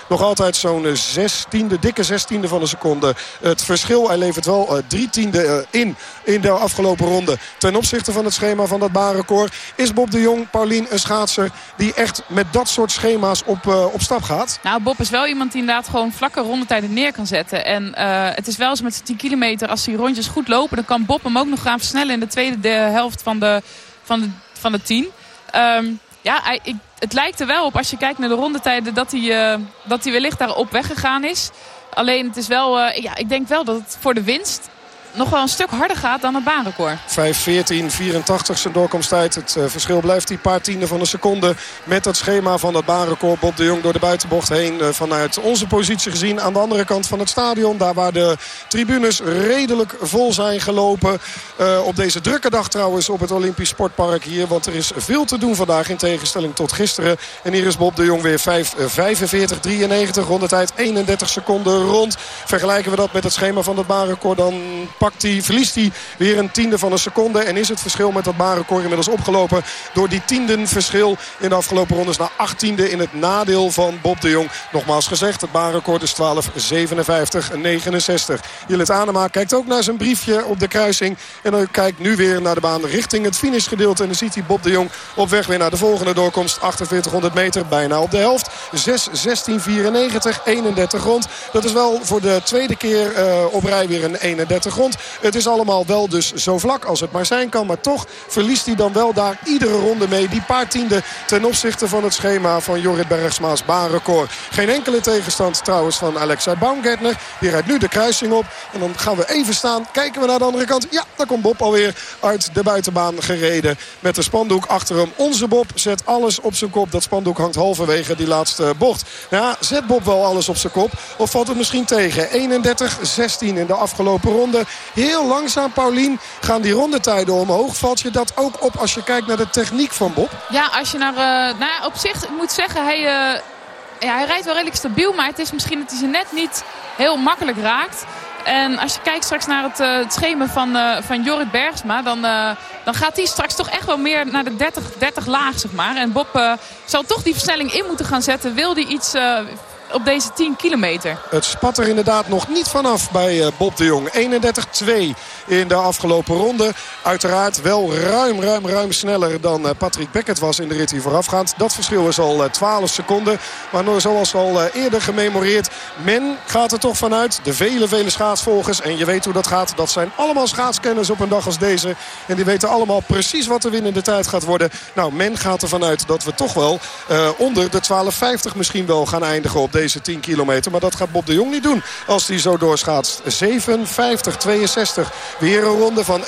Nog altijd zo'n zestiende, dikke zestiende van een seconde. Het verschil, hij levert wel uh, drie tiende uh, in in de afgelopen ronde. Ten opzichte van het schema van dat baanrecord is Bob de Jong, Paulien, een schaatser... die echt met dat soort op, uh, op stap gaat? Nou, Bob is wel iemand die inderdaad gewoon vlakke rondetijden neer kan zetten. En uh, het is wel zo met zijn 10 kilometer, als die rondjes goed lopen... dan kan Bob hem ook nog gaan versnellen in de tweede de helft van de, van de, van de 10. Um, ja, ik, het lijkt er wel op als je kijkt naar de rondetijden... dat hij, uh, dat hij wellicht daarop weggegaan is. Alleen het is wel, ja, ik denk wel dat het voor de winst nog wel een stuk harder gaat dan het baanrecord. 5.14.84 zijn doorkomsttijd. Het uh, verschil blijft die paar tienden van een seconde. Met dat schema van het baanrecord. Bob de Jong door de buitenbocht heen. Uh, vanuit onze positie gezien aan de andere kant van het stadion. Daar waar de tribunes redelijk vol zijn gelopen. Uh, op deze drukke dag trouwens op het Olympisch Sportpark hier. Want er is veel te doen vandaag in tegenstelling tot gisteren. En hier is Bob de Jong weer 45-93. Rondetijd 31 seconden rond. Vergelijken we dat met het schema van het baanrecord dan pakt hij, verliest hij weer een tiende van een seconde. En is het verschil met dat baanrecord inmiddels opgelopen door die tienden verschil in de afgelopen rondes naar achttiende in het nadeel van Bob de Jong. Nogmaals gezegd, het baanrecord is 12.57.69. Jillet Anema kijkt ook naar zijn briefje op de kruising. En dan kijkt nu weer naar de baan richting het finishgedeelte. En dan ziet hij Bob de Jong op weg weer naar de volgende doorkomst. 4800 meter, bijna op de helft. 6, 16, 94, 31 rond. Dat is wel voor de tweede keer uh, op rij weer een 31 rond. Het is allemaal wel dus zo vlak als het maar zijn kan. Maar toch verliest hij dan wel daar iedere ronde mee. Die paar tiende ten opzichte van het schema van Jorrit Bergsma's baanrecord. Geen enkele tegenstand trouwens van Alexei Baumgartner. Die rijdt nu de kruising op. En dan gaan we even staan. Kijken we naar de andere kant. Ja, daar komt Bob alweer uit de buitenbaan gereden. Met de spandoek achter hem. Onze Bob zet alles op zijn kop. Dat spandoek hangt halverwege die laatste bocht. Ja, zet Bob wel alles op zijn kop? Of valt het misschien tegen? 31-16 in de afgelopen ronde. Heel langzaam, Paulien, gaan die rondetijden omhoog. Valt je dat ook op als je kijkt naar de techniek van Bob? Ja, als je naar... Uh, nou, op zich, ik moet zeggen, hij... Uh ja, hij rijdt wel redelijk stabiel, maar het is misschien dat hij ze net niet heel makkelijk raakt. En als je kijkt straks naar het, het schema van, uh, van Jorrit Bergsma... Dan, dan gaat hij straks toch echt wel meer naar de 30, 30 laag, zeg maar. En Bob zal toch die versnelling in moeten gaan zetten. Wil hij iets op deze 10 kilometer. Het spat er inderdaad nog niet vanaf bij eh, Bob de Jong. 31-2 in de afgelopen ronde. Uiteraard wel ruim, ruim, ruim sneller dan eh, Patrick Beckett was in de rit hier voorafgaand. Dat verschil is al 12 eh, seconden. Maar zoals al eerder gememoreerd, men gaat er toch vanuit. De vele, vele schaatsvolgers. En je weet hoe dat gaat. Dat zijn allemaal schaatskenners op een dag als deze. En die weten allemaal precies wat de winnende tijd gaat worden. Nou, men gaat er vanuit dat we toch wel onder de 12.50 misschien wel gaan eindigen op deze deze 10 kilometer. Maar dat gaat Bob de Jong niet doen als hij zo doorschaatst. 57, 62. Weer een ronde van 31-2.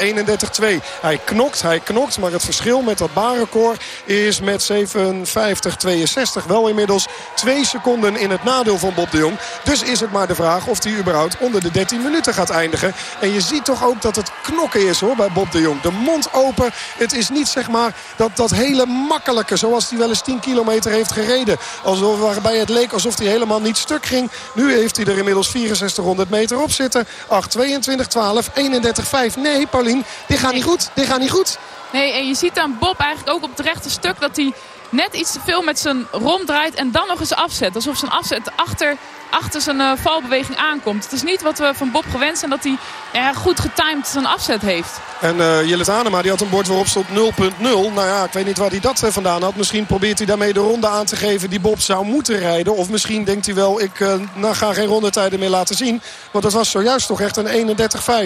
Hij knokt, hij knokt. Maar het verschil met dat baanrecord is met 57, 62 wel inmiddels 2 seconden in het nadeel van Bob de Jong. Dus is het maar de vraag of hij überhaupt onder de 13 minuten gaat eindigen. En je ziet toch ook dat het knokken is hoor bij Bob de Jong. De mond open. Het is niet zeg maar dat, dat hele makkelijke zoals hij wel eens 10 kilometer heeft gereden. Alsof, waarbij het leek alsof hij helemaal helemaal niet stuk ging. Nu heeft hij er inmiddels 6400 meter op zitten. 8, 22, 12, 31, 5. Nee, Paulien, dit gaat niet goed. Dit gaat niet goed. Nee, en je ziet aan Bob eigenlijk ook op het rechte stuk dat hij net iets te veel met zijn rom draait en dan nog eens afzet. Alsof zijn afzet achter achter zijn uh, valbeweging aankomt. Het is niet wat we van Bob gewend zijn dat hij goed getimed zijn afzet heeft. En uh, Jillet Anema die had een bord waarop stond 0.0. Nou ja, ik weet niet waar hij dat uh, vandaan had. Misschien probeert hij daarmee de ronde aan te geven die Bob zou moeten rijden. Of misschien denkt hij wel, ik nou, ga geen rondetijden meer laten zien. Want dat was zojuist toch echt een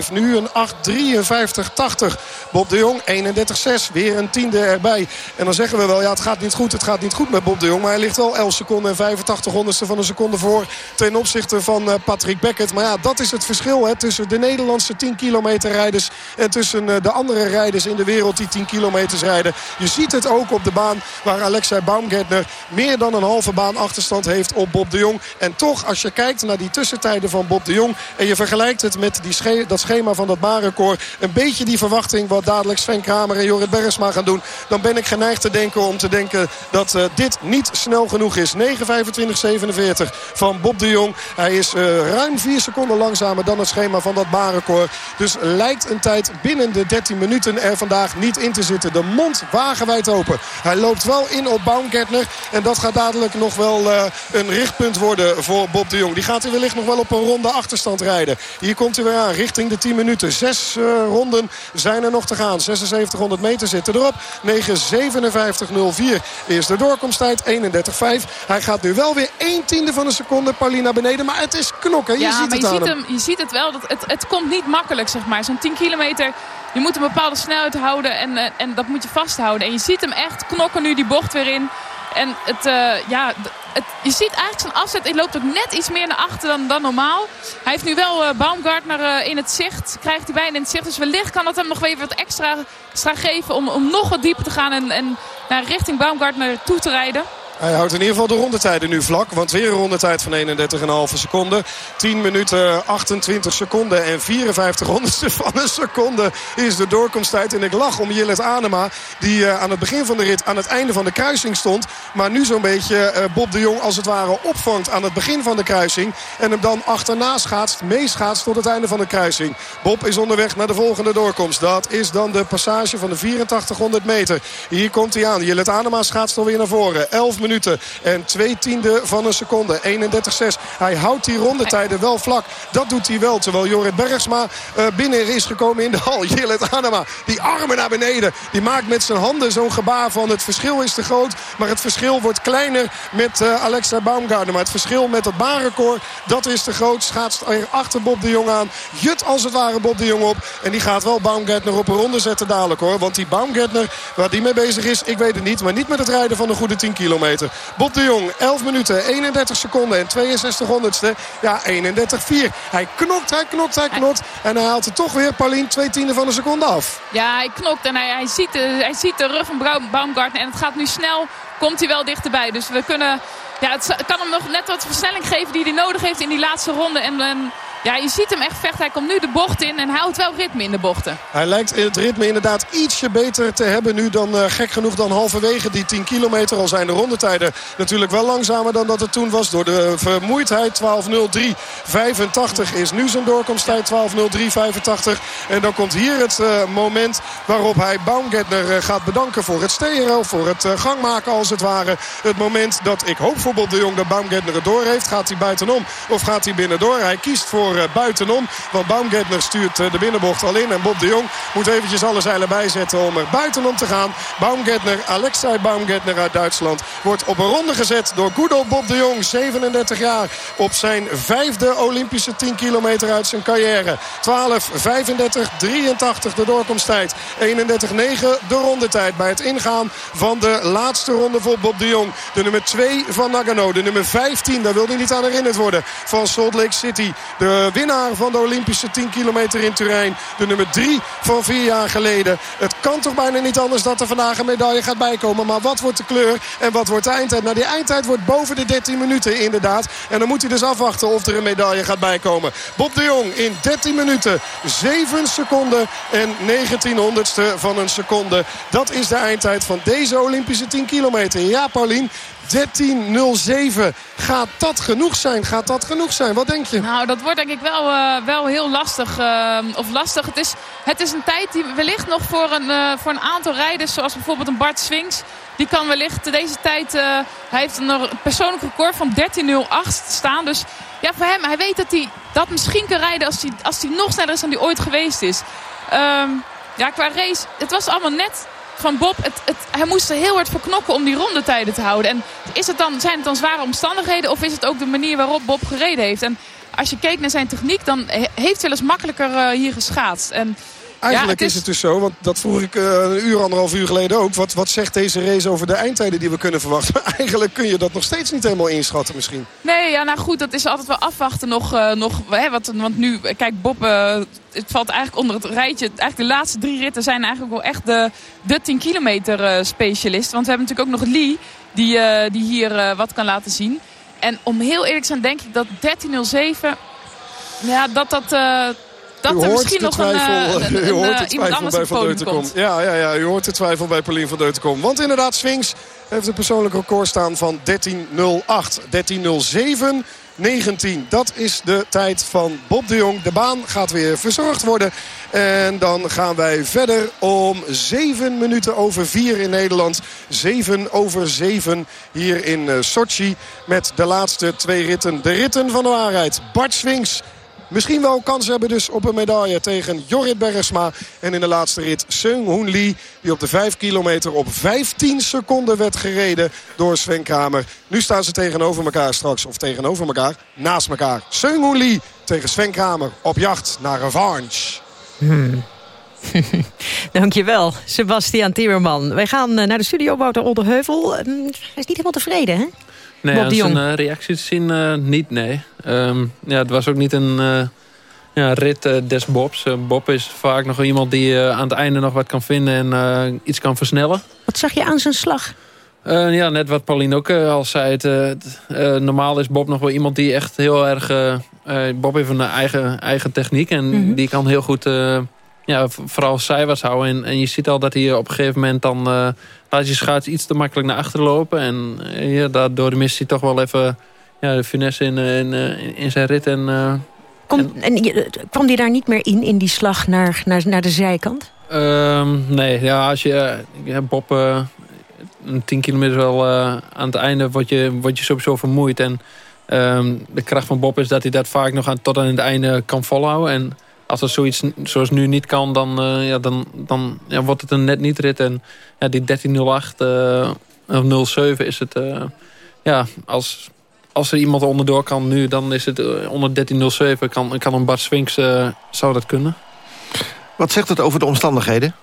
31.5. Nu een 8.53.80. Bob de Jong 31.6. Weer een tiende erbij. En dan zeggen we wel, ja het gaat niet goed. Het gaat niet goed met Bob de Jong. Maar hij ligt al 11 seconden en 85 honderdste van een seconde voor ten opzichte van eh, Patrick Beckett. Maar ja, dat is het verschil hè, tussen de Nederlandse 10 kilometer rijders... en tussen eh, de andere rijders in de wereld die 10 kilometers rijden. Je ziet het ook op de baan waar Alexei Baumgartner... meer dan een halve baan achterstand heeft op Bob de Jong. En toch, als je kijkt naar die tussentijden van Bob de Jong... en je vergelijkt het met die dat schema van dat baanrecord... een beetje die verwachting wat dadelijk Sven Kramer en Jorrit Bergsma gaan doen... dan ben ik geneigd te denken om te denken dat uh, dit niet snel genoeg is. 9.25.47 van Bob de Jong. Hij is uh, ruim 4 seconden langzamer dan het schema van dat baanrecord. Dus lijkt een tijd binnen de 13 minuten er vandaag niet in te zitten. De mond wagenwijd open. Hij loopt wel in op Baumgartner. En dat gaat dadelijk nog wel uh, een richtpunt worden voor Bob de Jong. Die gaat hij wellicht nog wel op een ronde achterstand rijden. Hier komt hij weer aan richting de 10 minuten. Zes uh, ronden zijn er nog te gaan. 7600 meter zitten erop. 9.57.04 is de doorkomsttijd. 31.5. Hij gaat nu wel weer 1 tiende van een seconde. Naar beneden. Maar het is knokken. Je ja, ziet maar het je, ziet hem. hem. je ziet het wel. Dat het, het komt niet makkelijk, zeg maar. Zo'n 10 kilometer, je moet een bepaalde snelheid houden. En, eh, en dat moet je vasthouden. En je ziet hem echt knokken nu die bocht weer in. En het, uh, ja, het, je ziet eigenlijk zijn afzet. Hij loopt ook net iets meer naar achter dan, dan normaal. Hij heeft nu wel uh, Baumgartner uh, in het zicht. Krijgt hij bijna in het zicht. Dus wellicht kan dat hem nog even wat extra, extra geven om, om nog wat dieper te gaan. En, en naar richting Baumgartner toe te rijden. Hij houdt in ieder geval de rondetijden nu vlak. Want weer een rondetijd van 31,5 seconden. 10 minuten 28 seconden en 54 honderdste van een seconde is de doorkomsttijd. En ik lach om Jillet Anema. Die uh, aan het begin van de rit aan het einde van de kruising stond. Maar nu zo'n beetje uh, Bob de Jong als het ware opvangt aan het begin van de kruising. En hem dan achterna schaatst, meeschaatst tot het einde van de kruising. Bob is onderweg naar de volgende doorkomst. Dat is dan de passage van de 8400 meter. Hier komt hij aan. Jillet Anema schaatst alweer naar voren. 11 minuten minuten en twee tiende van een seconde. 31-6. Hij houdt die rondetijden wel vlak. Dat doet hij wel. Terwijl Jorrit Bergsma uh, binnen is gekomen in de hal. Jillet Anema, die armen naar beneden. Die maakt met zijn handen zo'n gebaar van het verschil is te groot. Maar het verschil wordt kleiner met uh, Alexa Baumgartner. Maar het verschil met het baanrecord, dat is te groot. Schaatst er achter Bob de Jong aan. Jut als het ware Bob de Jong op. En die gaat wel Baumgartner op een ronde zetten dadelijk hoor. Want die Baumgartner, waar die mee bezig is, ik weet het niet. Maar niet met het rijden van een goede 10 kilometer. Bob de Jong, 11 minuten, 31 seconden en 62 honderdste. Ja, 31-4. Hij knokt, hij knokt, hij knokt. En hij haalt er toch weer, Paulien, twee tienden van een seconde af. Ja, hij knokt en hij, hij, ziet, de, hij ziet de rug van Baumgartner. En het gaat nu snel, komt hij wel dichterbij. Dus we kunnen... Ja, het kan hem nog net wat versnelling geven die hij nodig heeft in die laatste ronde. En, en ja, je ziet hem echt vechten. Hij komt nu de bocht in en houdt wel ritme in de bochten. Hij lijkt het ritme inderdaad ietsje beter te hebben nu dan uh, gek genoeg dan halverwege die 10 kilometer. Al zijn de rondetijden natuurlijk wel langzamer dan dat het toen was. Door de vermoeidheid 12.03.85 is nu zijn doorkomsttijd 12.03.85. En dan komt hier het uh, moment waarop hij Baumgartner uh, gaat bedanken voor het steren. Voor het gangmaken als het ware. Het moment dat ik hoop voor de Jong dat Baumgartner door heeft. Gaat hij buitenom of gaat hij binnendoor? Hij kiest voor eh, buitenom. Want Baumgartner stuurt eh, de binnenbocht al in. En Bob de Jong moet eventjes alle zeilen bijzetten om er buitenom te gaan. Baumgartner, Alexei Baumgartner uit Duitsland... wordt op een ronde gezet door Goedel Bob de Jong. 37 jaar op zijn vijfde Olympische 10 kilometer uit zijn carrière. 12, 35, 83 de doorkomsttijd. 31, 9 de rondetijd bij het ingaan van de laatste ronde voor Bob de Jong. De nummer 2 van Nagano. De nummer 15, daar wil hij niet aan herinnerd worden. Van Salt Lake City. De winnaar van de Olympische 10 kilometer in Turijn. De nummer 3 van vier jaar geleden. Het kan toch bijna niet anders dat er vandaag een medaille gaat bijkomen. Maar wat wordt de kleur en wat wordt de eindtijd? Nou, die eindtijd wordt boven de 13 minuten inderdaad. En dan moet hij dus afwachten of er een medaille gaat bijkomen. Bob de Jong in 13 minuten, 7 seconden en 19 honderdste van een seconde. Dat is de eindtijd van deze Olympische 10 kilometer. Ja, Paulien, 13.07. Gaat dat genoeg zijn? Gaat dat genoeg zijn? Wat denk je? Nou, dat wordt denk ik wel, uh, wel heel lastig. Uh, of lastig. Het is, het is een tijd die wellicht nog voor een, uh, voor een aantal rijders... zoals bijvoorbeeld een Bart Swings... die kan wellicht deze tijd... hij heeft een persoonlijk record van 13.08 staan. Dus ja, voor hem, hij weet dat hij dat misschien kan rijden... als hij, als hij nog sneller is dan hij ooit geweest is. Um, ja, qua race, het was allemaal net van Bob. Het, het, hij moest er heel hard voor knokken om die rondetijden te houden. En is het dan, zijn het dan zware omstandigheden of is het ook de manier waarop Bob gereden heeft? En als je keek naar zijn techniek, dan heeft hij wel eens makkelijker uh, hier geschaatst. En Eigenlijk is... het dus zo, want dat vroeg ik uh, een uur, anderhalf uur geleden ook. Wat, wat zegt deze race over de eindtijden die we kunnen verwachten? Maar eigenlijk kun je dat nog steeds niet helemaal inschatten misschien. Nee, ja, nou goed, dat is altijd wel afwachten nog. Uh, nog hè, wat, want nu, kijk, Bob, uh, het valt eigenlijk onder het rijtje. Eigenlijk de laatste drie ritten zijn eigenlijk wel echt de, de 10 kilometer specialist. Want we hebben natuurlijk ook nog Lee, die, die hier wat kan laten zien. En om heel eerlijk te zijn, denk ik dat 13.07... Ja, dat dat dat er misschien nog twijfel, een, een, een, u hoort de iemand anders bij Van Deutenkom. Ja, ja, ja, u hoort de twijfel bij Paulien van Deutenkom. Want inderdaad, Swings heeft een persoonlijk record staan van 13.08. 13.07. 19. Dat is de tijd van Bob de Jong. De baan gaat weer verzorgd worden. En dan gaan wij verder om 7 minuten over 4 in Nederland. 7 over 7 hier in Sochi. Met de laatste twee ritten. De ritten van de waarheid. Bart Swings Misschien wel kans hebben dus op een medaille tegen Jorrit Bergsma. En in de laatste rit Seung Hoon Lee. Die op de 5 kilometer op 15 seconden werd gereden door Sven Kramer. Nu staan ze tegenover elkaar straks. Of tegenover elkaar. Naast elkaar. Seung Hoon Lee tegen Sven Kramer op jacht naar revanche. Hmm. Dankjewel, Sebastian Timmerman. Wij gaan eh, naar de studio Wouter Olderheuvel. Hij is niet helemaal tevreden, hè? Nee, Bob zijn uh, reactie te zien uh, niet, nee. Um, ja, het was ook niet een uh, ja, rit des Bobs. Bob is vaak nog iemand die aan het einde nog wat kan vinden en iets kan versnellen. Wat zag je aan zijn slag? ja, net wat Pauline ook al zei. Het, het, normaal is Bob nog wel iemand die echt heel erg... Bob heeft een eigen, eigen techniek en mm -hmm. die kan heel goed ja, vooral zijwaarts houden. En, en je ziet al dat hij op een gegeven moment dan uh, laat je schaats iets te makkelijk naar achter lopen. En uh, ja, daardoor mist hij toch wel even ja, de finesse in, in, in zijn rit. En, uh, Kom, en, en kwam hij daar niet meer in, in die slag naar, naar, naar de zijkant? Um, nee, ja, als je... Ja, Bob een 10 kilometer wel aan het einde word je, word je sowieso vermoeid. En ehm, de kracht van Bob is dat hij dat vaak nog aan, tot aan het einde kan volhouden. En als dat zoiets zoals nu niet kan, dan, ja, dan, dan ja, wordt het een net niet rit. En ja, die 13.08 of 07 is het... ja, als, als er iemand onderdoor kan nu, dan is het onder 13.07. Kan, kan een Bart Swinks, zou dat kunnen. Wat zegt het over de omstandigheden?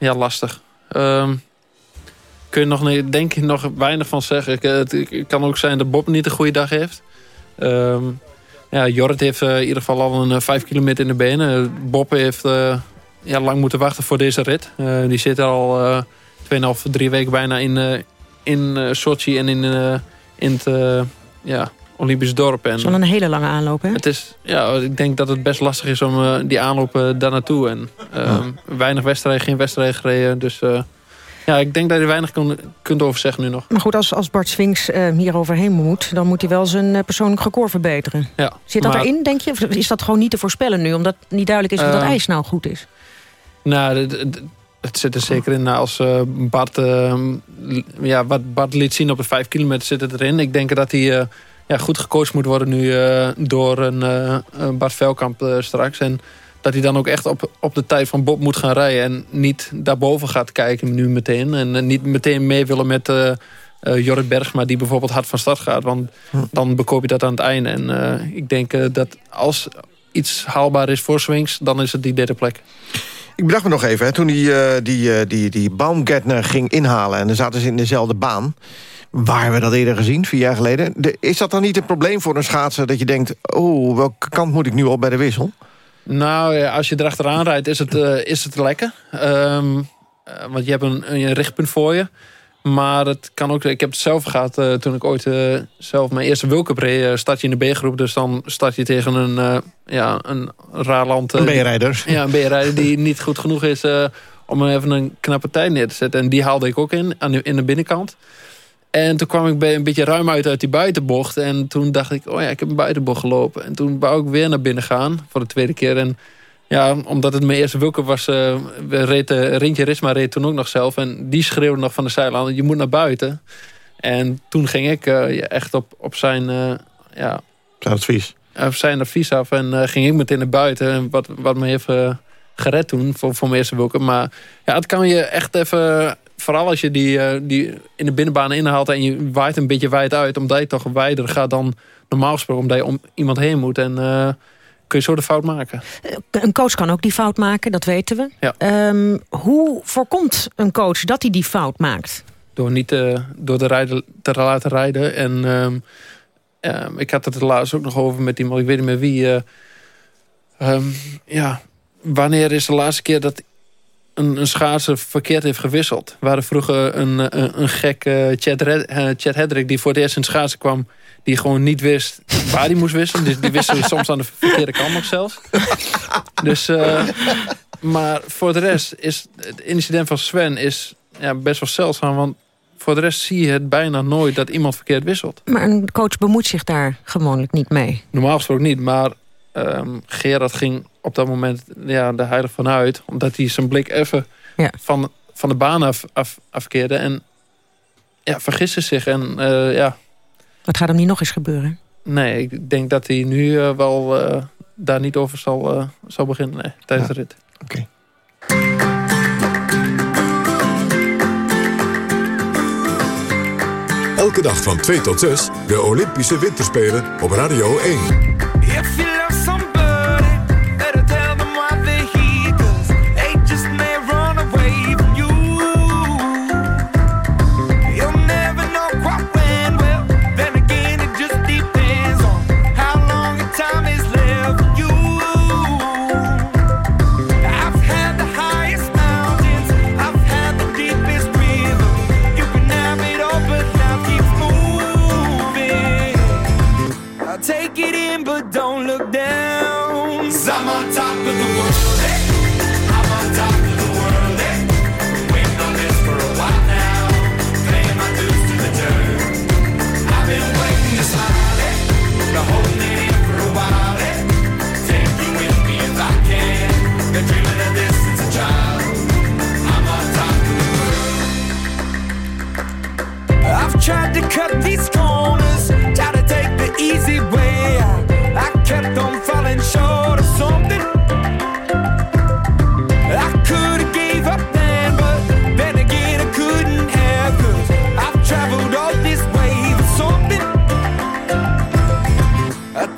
Ja, lastig. Uh, kun je nog, denk ik nog weinig van zeggen. Het, kan ook zijn dat Bob niet een goede dag heeft. Uh, ja, Jorrit heeft uh, in ieder geval al een 5 kilometer in de benen. Bob heeft ja, lang moeten wachten voor deze rit. die zit al 2,5, 3 weken bijna in, in Sochi en in, in het... ja, Olympisch dorp. Het is wel een hele lange aanloop, hè? Het is, ja, ik denk dat het best lastig is om uh, die aanloop uh, daar naartoe. En uh, weinig wedstrijden, geen wedstrijden gereden. Dus eh, ja, ik denk dat je weinig kun, kunt over zeggen nu nog. Maar goed, als, als Bart Swings hier overheen moet... dan moet hij wel zijn persoonlijk record verbeteren. Ja, Zit dat erin, denk je? Of is dat gewoon niet te voorspellen nu? Omdat niet duidelijk is of dat ijs nou goed is? Nou, het zit er zeker in. Nou, als Bart, ja, wat Bart liet zien op de 5 kilometer zit het erin. Ik denk dat hij ja, goed gecoacht moet worden nu uh, door een uh, Bart Velkamp uh, straks. En dat hij dan ook echt op, op de tijd van Bob moet gaan rijden. En niet daarboven gaat kijken nu meteen. En niet meteen mee willen met uh, Jorrit Bergsma die bijvoorbeeld hard van start gaat. Want hm. dan bekoop je dat aan het einde. En ik denk dat als iets haalbaar is voor Swings, dan is het die derde plek. Ik bedacht me nog even, hè, toen die, die, die, die Baumgartner ging inhalen... en dan zaten ze in dezelfde baan... Waar we dat eerder gezien, vier jaar geleden? is dat dan niet een probleem voor een schaatser... dat je denkt, oh, welke kant moet ik nu op bij de wissel? Nou, ja, als je erachteraan rijdt, is het, uh, is het lekker. Um, want je hebt een, een richtpunt voor je. Maar het kan ook, ik heb het zelf gehad uh, toen ik ooit uh, zelf mijn eerste Wilcup reed. start je in de B-groep, dus dan start je tegen een, ja, een raar land. een B-rijder. Ja, een B-rijder die niet goed genoeg is om even een knappe tijd neer te zetten. En die haalde ik ook in, aan de, in de binnenkant. En toen kwam ik een beetje ruim uit uit die buitenbocht. En toen dacht ik, oh ja, ik heb een buitenbocht gelopen. En toen wou ik weer naar binnen gaan voor de tweede keer. En ja, omdat het mijn eerste wilke was, uh, reed, uh, Rintje Risma reed toen ook nog zelf. En die schreeuwde nog van de zijlanden, je moet naar buiten. En toen ging ik uh, echt op, op zijn... ja, zijn advies. Op zijn advies af. En ging ik meteen naar buiten. Wat, wat me heeft gered toen voor, voor mijn eerste wilke. Maar ja, het kan je echt even vooral als je die, uh, die in de binnenbaan inhaalt en je waait een beetje wijd uit, omdat je toch wijder gaat dan normaal gesproken, omdat je om iemand heen moet. En uh, kun je zo de fout maken. Eh, een coach kan ook die fout maken, dat weten we. Ja. Um, hoe voorkomt een coach dat hij die fout maakt? Door niet uh, door de rijden te laten rijden. En um, ik had het er laatst ook nog over met iemand, ik weet niet meer wie. Ja, wanneer is de laatste keer dat een, een schaatser verkeerd heeft gewisseld. We hadden vroeger een, een, een gek uh, Chad, uh, Chad Hedrick die voor het eerst in schaatsen kwam... die gewoon niet wist waar hij moest wisselen. Dus die wisselde soms aan de verkeerde kant nog zelfs. Dus, uh, maar voor de rest is het incident van Sven is ja, best wel zeldzaam... want voor de rest zie je het bijna nooit dat iemand verkeerd wisselt. Maar een coach bemoeit zich daar gewoonlijk niet mee? Normaal gesproken niet, maar um, Gerard ging op dat moment ja, de heilig vanuit. Omdat hij zijn blik even ja. van, van de baan af, af, afkeerde. En ja, vergiste zich. En uh, ja... Wat gaat hem niet nog eens gebeuren? Nee, ik denk dat hij nu uh, wel uh, daar niet over zal, zal beginnen nee, tijdens ja. de rit. Oké. Okay. Elke dag van 2 tot 6, de Olympische Winterspelen op Radio 1.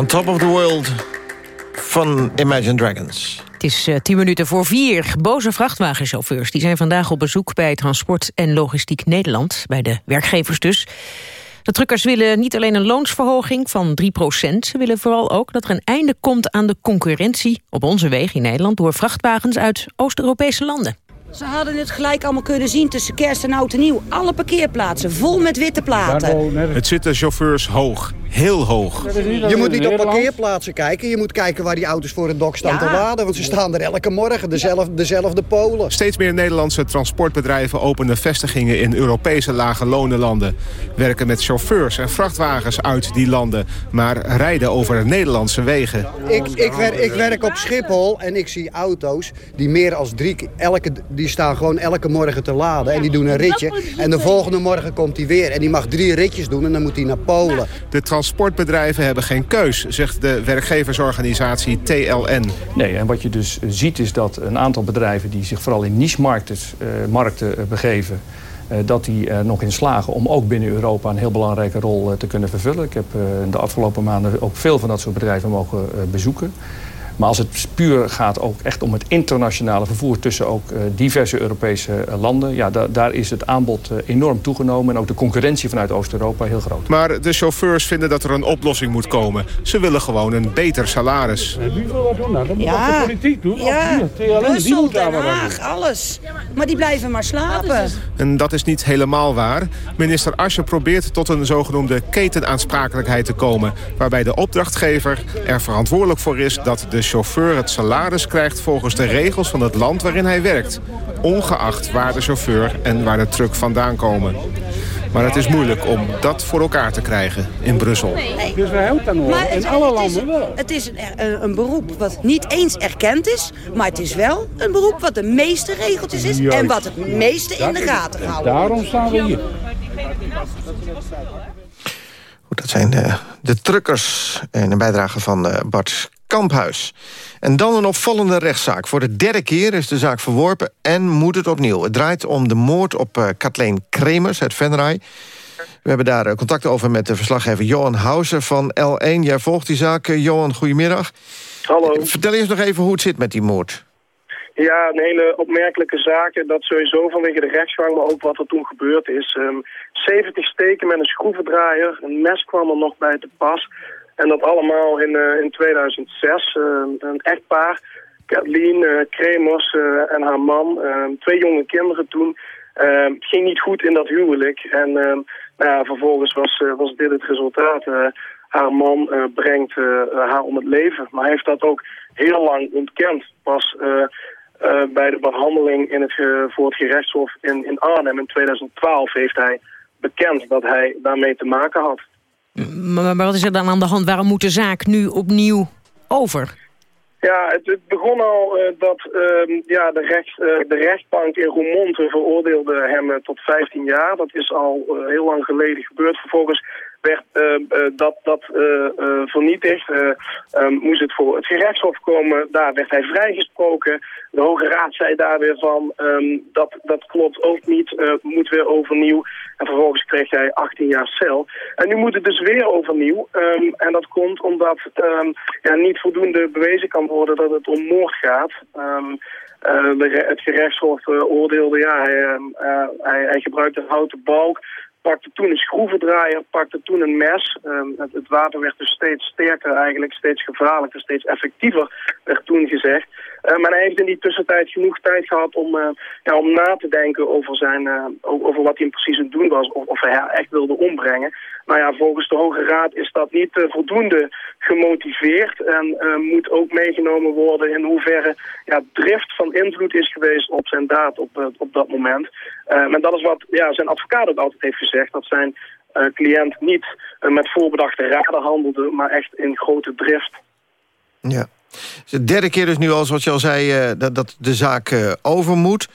On Top of the World van Imagine Dragons. Het is uh, tien minuten voor vier. Boze vrachtwagenchauffeurs die zijn vandaag op bezoek bij Transport en Logistiek Nederland. Bij de werkgevers dus. De truckers willen niet alleen een loonsverhoging van 3% Ze willen vooral ook dat er een einde komt aan de concurrentie op onze wegen in Nederland door vrachtwagens uit Oost-Europese landen. Ze hadden het gelijk allemaal kunnen zien tussen kerst en oud en nieuw. Alle parkeerplaatsen vol met witte platen. Het zit de chauffeurs hoog. Heel hoog. Je moet niet op parkeerplaatsen kijken. Je moet kijken waar die auto's voor het dok staan te laden. Want ze staan er elke morgen, dezelfde, dezelfde polen. Steeds meer Nederlandse transportbedrijven openen vestigingen in Europese lage lonenlanden. Werken met chauffeurs en vrachtwagens uit die landen. Maar rijden over Nederlandse wegen. Ik, ik, werk, ik werk op Schiphol en ik zie auto's die meer als drie... Elke, die staan gewoon elke morgen te laden. En die doen een ritje. En de volgende morgen komt hij weer. En die mag drie ritjes doen en dan moet hij naar Polen. De transportbedrijven hebben geen keus, zegt de werkgeversorganisatie TLN. Nee, en wat je dus ziet is dat een aantal bedrijven... die zich vooral in niche-markten uh, markten, uh, begeven... Uh, dat die er nog in slagen om ook binnen Europa een heel belangrijke rol te kunnen vervullen. Ik heb in de afgelopen maanden ook veel van dat soort bedrijven mogen bezoeken. Maar als het puur gaat ook echt om het internationale vervoer tussen ook uh, diverse Europese uh, landen, ja, da daar is het aanbod uh, enorm toegenomen en ook de concurrentie vanuit Oost-Europa heel groot. Maar de chauffeurs vinden dat er een oplossing moet komen. Ze willen gewoon een beter salaris. Wie wil wat doen? Dat moet ja. de politiek doen. Ja, Brussel, Den Haag, alles. Maar die blijven maar slapen. En dat is niet helemaal waar. Minister Asje probeert tot een zogenoemde ketenaansprakelijkheid te komen, waarbij de opdrachtgever er verantwoordelijk voor is dat de chauffeur het salaris krijgt volgens de regels van het land waarin hij werkt. Ongeacht waar de chauffeur en waar de truck vandaan komen. Maar het is moeilijk om dat voor elkaar te krijgen in Brussel. Nee. Dus wij helpen dan maar in alle landen wel. Het is een, een, beroep wat niet eens erkend is... maar het is wel een beroep wat de meeste regeltjes is... Juist. en wat het meeste in de gaten houdt. Daarom staan we hier. Goed, dat zijn de, de truckers en een bijdrage van uh, Bart Kamphuis. En dan een opvallende rechtszaak. Voor de derde keer is de zaak verworpen en moet het opnieuw. Het draait om de moord op uh, Kathleen Kremers uit Venray. We hebben daar uh, contact over met de verslaggever Johan Houser van L1. Jij volgt die zaak. Uh, Johan, goedemiddag. Hallo. Vertel eens nog even hoe het zit met die moord. Ja, een hele opmerkelijke zaak. Dat sowieso vanwege de rechtsgang, maar ook wat er toen gebeurd is. Um, 70 steken met een schroevendraaier. Een mes kwam er nog bij te pas. En dat allemaal in, uh, in 2006. Uh, een echtpaar, Kathleen uh, Kremers en haar man. twee jonge kinderen toen. Het ging niet goed in dat huwelijk. En nou ja, vervolgens was, was dit het resultaat. haar man brengt haar om het leven. Maar hij heeft dat ook heel lang ontkend. Pas bij de behandeling in het, voor het gerechtshof in, in Arnhem in 2012 heeft hij bekend dat hij daarmee te maken had. Maar, wat is er dan aan de hand? Waarom moet de zaak nu opnieuw over? Ja, het, begon al eh, dat ehm, ja, de, recht, eh, de rechtbank in Roermond veroordeelde hem eh, tot 15 jaar. Dat is al heel lang geleden gebeurd. Vervolgens werd eh, eh, dat, dat eh, vernietigd. Eh, ehm, moest het voor het gerechtshof komen. Daar werd hij vrijgesproken. De Hoge Raad zei daar weer van, ehm, dat, dat klopt ook niet, eh, moet weer overnieuw. En vervolgens kreeg hij 18 jaar cel. En nu moet het dus weer overnieuw. Ehm, en dat komt omdat ja, niet voldoende bewezen kan worden dat het om moord gaat. Het gerechtshof eh, oordeelde, ja, hij, hij, hij gebruikte een houten balk pakte toen een schroevendraaier, pakte toen een mes. Ehm, het, het water werd dus steeds sterker eigenlijk, steeds gevaarlijker, steeds effectiever, werd toen gezegd. Maar hij heeft in die tussentijd genoeg tijd gehad om, eh, ja, om na te denken over, zijn, eh, over wat hij precies aan het doen was, of, of hij echt wilde ombrengen. Nou ja, volgens de Hoge Raad is dat niet eh, voldoende gemotiveerd en moet ook meegenomen worden in hoeverre ja, drift van invloed is geweest op zijn daad op, op dat moment. Eh, en dat is wat ja, zijn advocaat ook altijd heeft gezegd, dat zijn eh, cliënt niet eh, met voorbedachte raden handelde, maar echt in grote drift. Ja. De derde keer dus nu al, zoals je al zei, eh, dat, dat de zaak eh, over moet.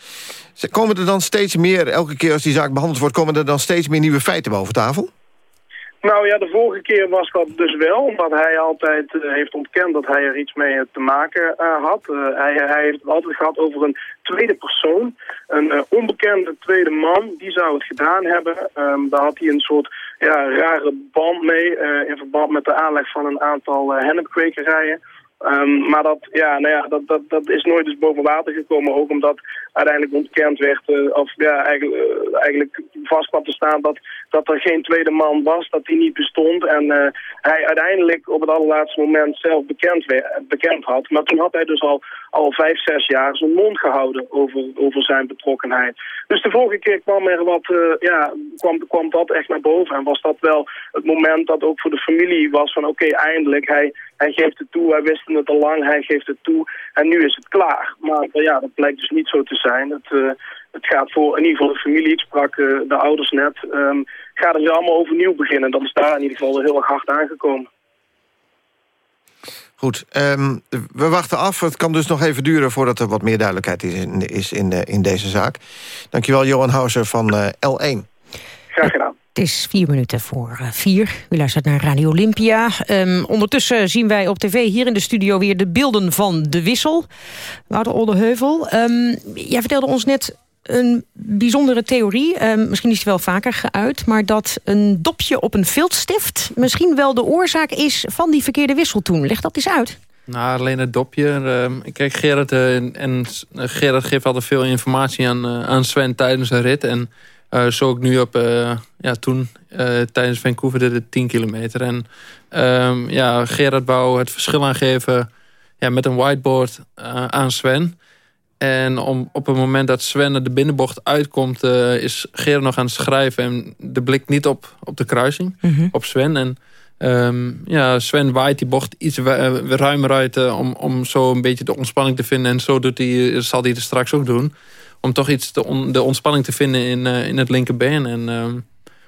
Komen er dan steeds meer, elke keer als die zaak behandeld wordt... komen er dan steeds meer nieuwe feiten boven tafel? Nou ja, de vorige keer was dat dus wel, omdat hij altijd eh, heeft ontkend dat hij er iets mee te maken eh, had. Eh, hij, heeft altijd gehad over een tweede persoon, een onbekende tweede man, die zou het gedaan hebben. Ehm, daar had hij een soort ja, rare band mee in verband met de aanleg van een aantal hennepkwekerijen. Ehm, maar dat, ja, nou ja, dat, dat, dat is nooit dus boven water gekomen. Ook omdat uiteindelijk ontkend werd, eh, of ja, eigenlijk, eh, eigenlijk vast kwam te staan dat, dat er geen tweede man was, dat die niet bestond. En eh, hij uiteindelijk op het allerlaatste moment zelf bekend, bekend had. Maar toen had hij dus al, al vijf, zes jaar zijn mond gehouden over, over zijn betrokkenheid. Dus de vorige keer kwam er wat, ja, kwam, kwam dat echt naar boven. En was dat wel het moment dat ook voor de familie was van oké, eindelijk, hij, hij geeft het toe, wij wisten het al lang, hij geeft het toe en nu is het klaar. Maar eh, ja, dat blijkt dus niet zo te zijn. Het, eh, het gaat voor in ieder geval de familie, ik sprak eh, de ouders net, ehm, gaat het allemaal overnieuw beginnen. Dat is daar in ieder geval heel erg hard aangekomen. Goed, ehm, we wachten af. Het kan dus nog even duren voordat er wat meer duidelijkheid is in, is in, in deze zaak. Dankjewel, Johan Houser van eh, L1. Het is vier minuten voor eh, vier. U luistert naar Radio Olympia. Ehm, ondertussen zien wij op tv hier in de studio weer de beelden van de wissel. Wouter Oldeheuvel, um, jij vertelde ons net een bijzondere theorie. Ehm, misschien is die wel vaker geuit. Maar dat een dopje op een viltstift misschien wel de oorzaak is van die verkeerde wissel toen. Leg dat eens uit. Nou, alleen het dopje. Ehm, Kijk, Gerard, eh, en, Gerard geeft altijd veel informatie aan, eh, aan Sven tijdens een rit. En eh, zo ook nu op, eh, ja, toen eh, tijdens Vancouver de, de 10 kilometer. En ehm, ja, Gerard wou het verschil aangeven ja, met een whiteboard aan Sven. En om, op het moment dat Sven de binnenbocht uitkomt... is Gerard nog aan het schrijven en de blik niet op, op de kruising, op Sven. En Ehm, ja, Sven waait die bocht iets ruimer uit om, om zo een beetje de ontspanning te vinden. En zo doet hij, zal hij het straks ook doen. Om toch iets te on- de ontspanning te vinden in, eh, in het linkerbeen. En ehm,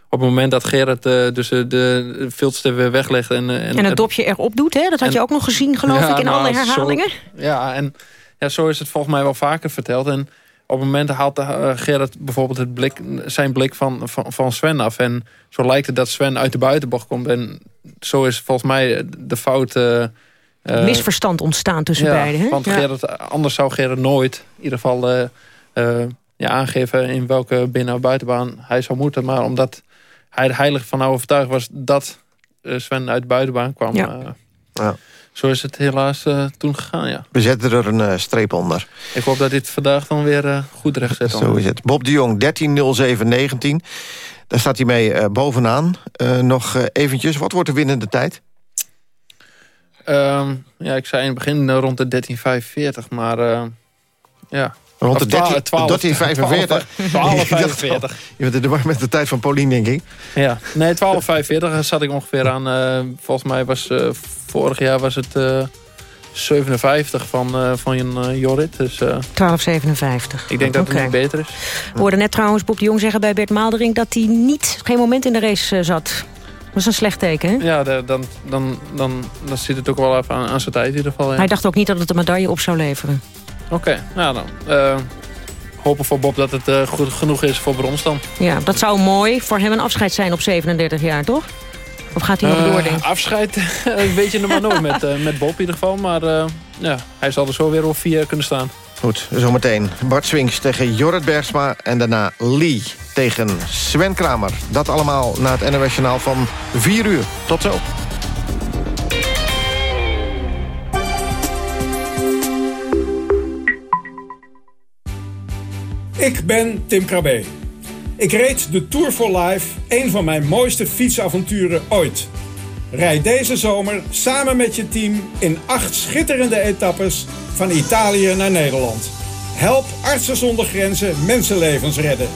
op het moment dat Gerard eh, dus eh, de viltste weer weglegt. En, eh, En, het dopje erop doet, hè? dat had en- je ook nog gezien, geloof Ja, ik, in nou, alle zo- herhalingen. ja, en ja, zo is het volgens mij wel vaker verteld. En op het moment haalt Gerard bijvoorbeeld het blik, zijn blik van, van, van Sven af. En zo lijkt het dat Sven uit de buitenbocht komt. En zo is volgens mij de fout... Misverstand ontstaan tussen ja, beiden. Hè? Want. Gerard, anders zou Gerard nooit in ieder geval ja, aangeven... in welke binnen- of buitenbaan hij zou moeten. Maar omdat hij er heilig van overtuigd was dat eh, Sven uit de buitenbaan kwam... Ja. eh, Ja. zo is het helaas eh, toen gegaan, ja. We zetten er een eh, streep onder. Ik hoop dat dit vandaag dan weer eh, goed recht zet. Zo is het. Bob de Jong, 13.07.19. Daar staat hij mee eh, bovenaan. Eh, nog eh, eventjes, wat wordt de winnende tijd? Ehm, ja, ik zei in het begin eh, rond de 1345, maar eh, ja. Rond de Of twa- 13, 12 1345. 1245. Je bent in de war met de tijd van Paulien, denk ik. Ja, nee, 1245 zat ik ongeveer aan. eh, volgens mij was eh, vorig jaar was het eh, 57 van, eh van uh, Jorrit. Dus eh, 1257. ik denk dat het niet beter is. We hoorden net trouwens Bob de Jong zeggen bij Bert Maalderink... dat hij niet, geen moment in de race zat. is een slecht teken, hè? Ja, dan, dan, dan, dan zit het ook wel even aan, aan zijn tijd in ieder geval. ja. Hij dacht ook niet dat het een medaille op zou leveren. Oké, nou dan. eh, hopen voor Bob dat het eh, goed genoeg is voor brons dan. Ja, dat zou mooi voor hem een afscheid zijn op 37 jaar, toch? Of gaat hij nog Eh, door, denk? Afscheid weet je nog maar nooit met, eh, met Bob in ieder geval. Maar eh, ja, hij zal er zo weer op vier kunnen staan. Goed, zometeen Bart Swings tegen Jorrit Bergsma... en daarna Lee tegen Sven Kramer. Dat allemaal na het NOS Journaal van 4 uur. Tot zo. Ik ben Tim Krabbe. Ik reed de Tour for Life, een van mijn mooiste fietsavonturen ooit. Rijd deze zomer samen met je team in acht schitterende etappes van Italië naar Nederland. Help Artsen zonder Grenzen mensenlevens redden.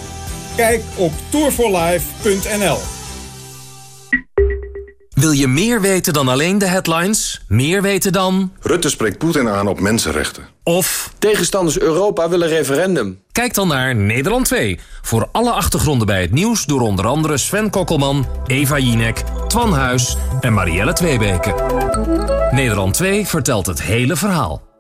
Kijk op tourforlife.nl. Wil je meer weten dan alleen de headlines? Meer weten dan... Rutte spreekt Poetin aan op mensenrechten. Of... Tegenstanders Europa willen referendum. Kijk dan naar Nederland 2. Voor alle achtergronden bij het nieuws door onder andere Sven Kokkelman, Eva Jinek, Twan Huis en Marielle Tweebeke. Nederland 2 vertelt het hele verhaal.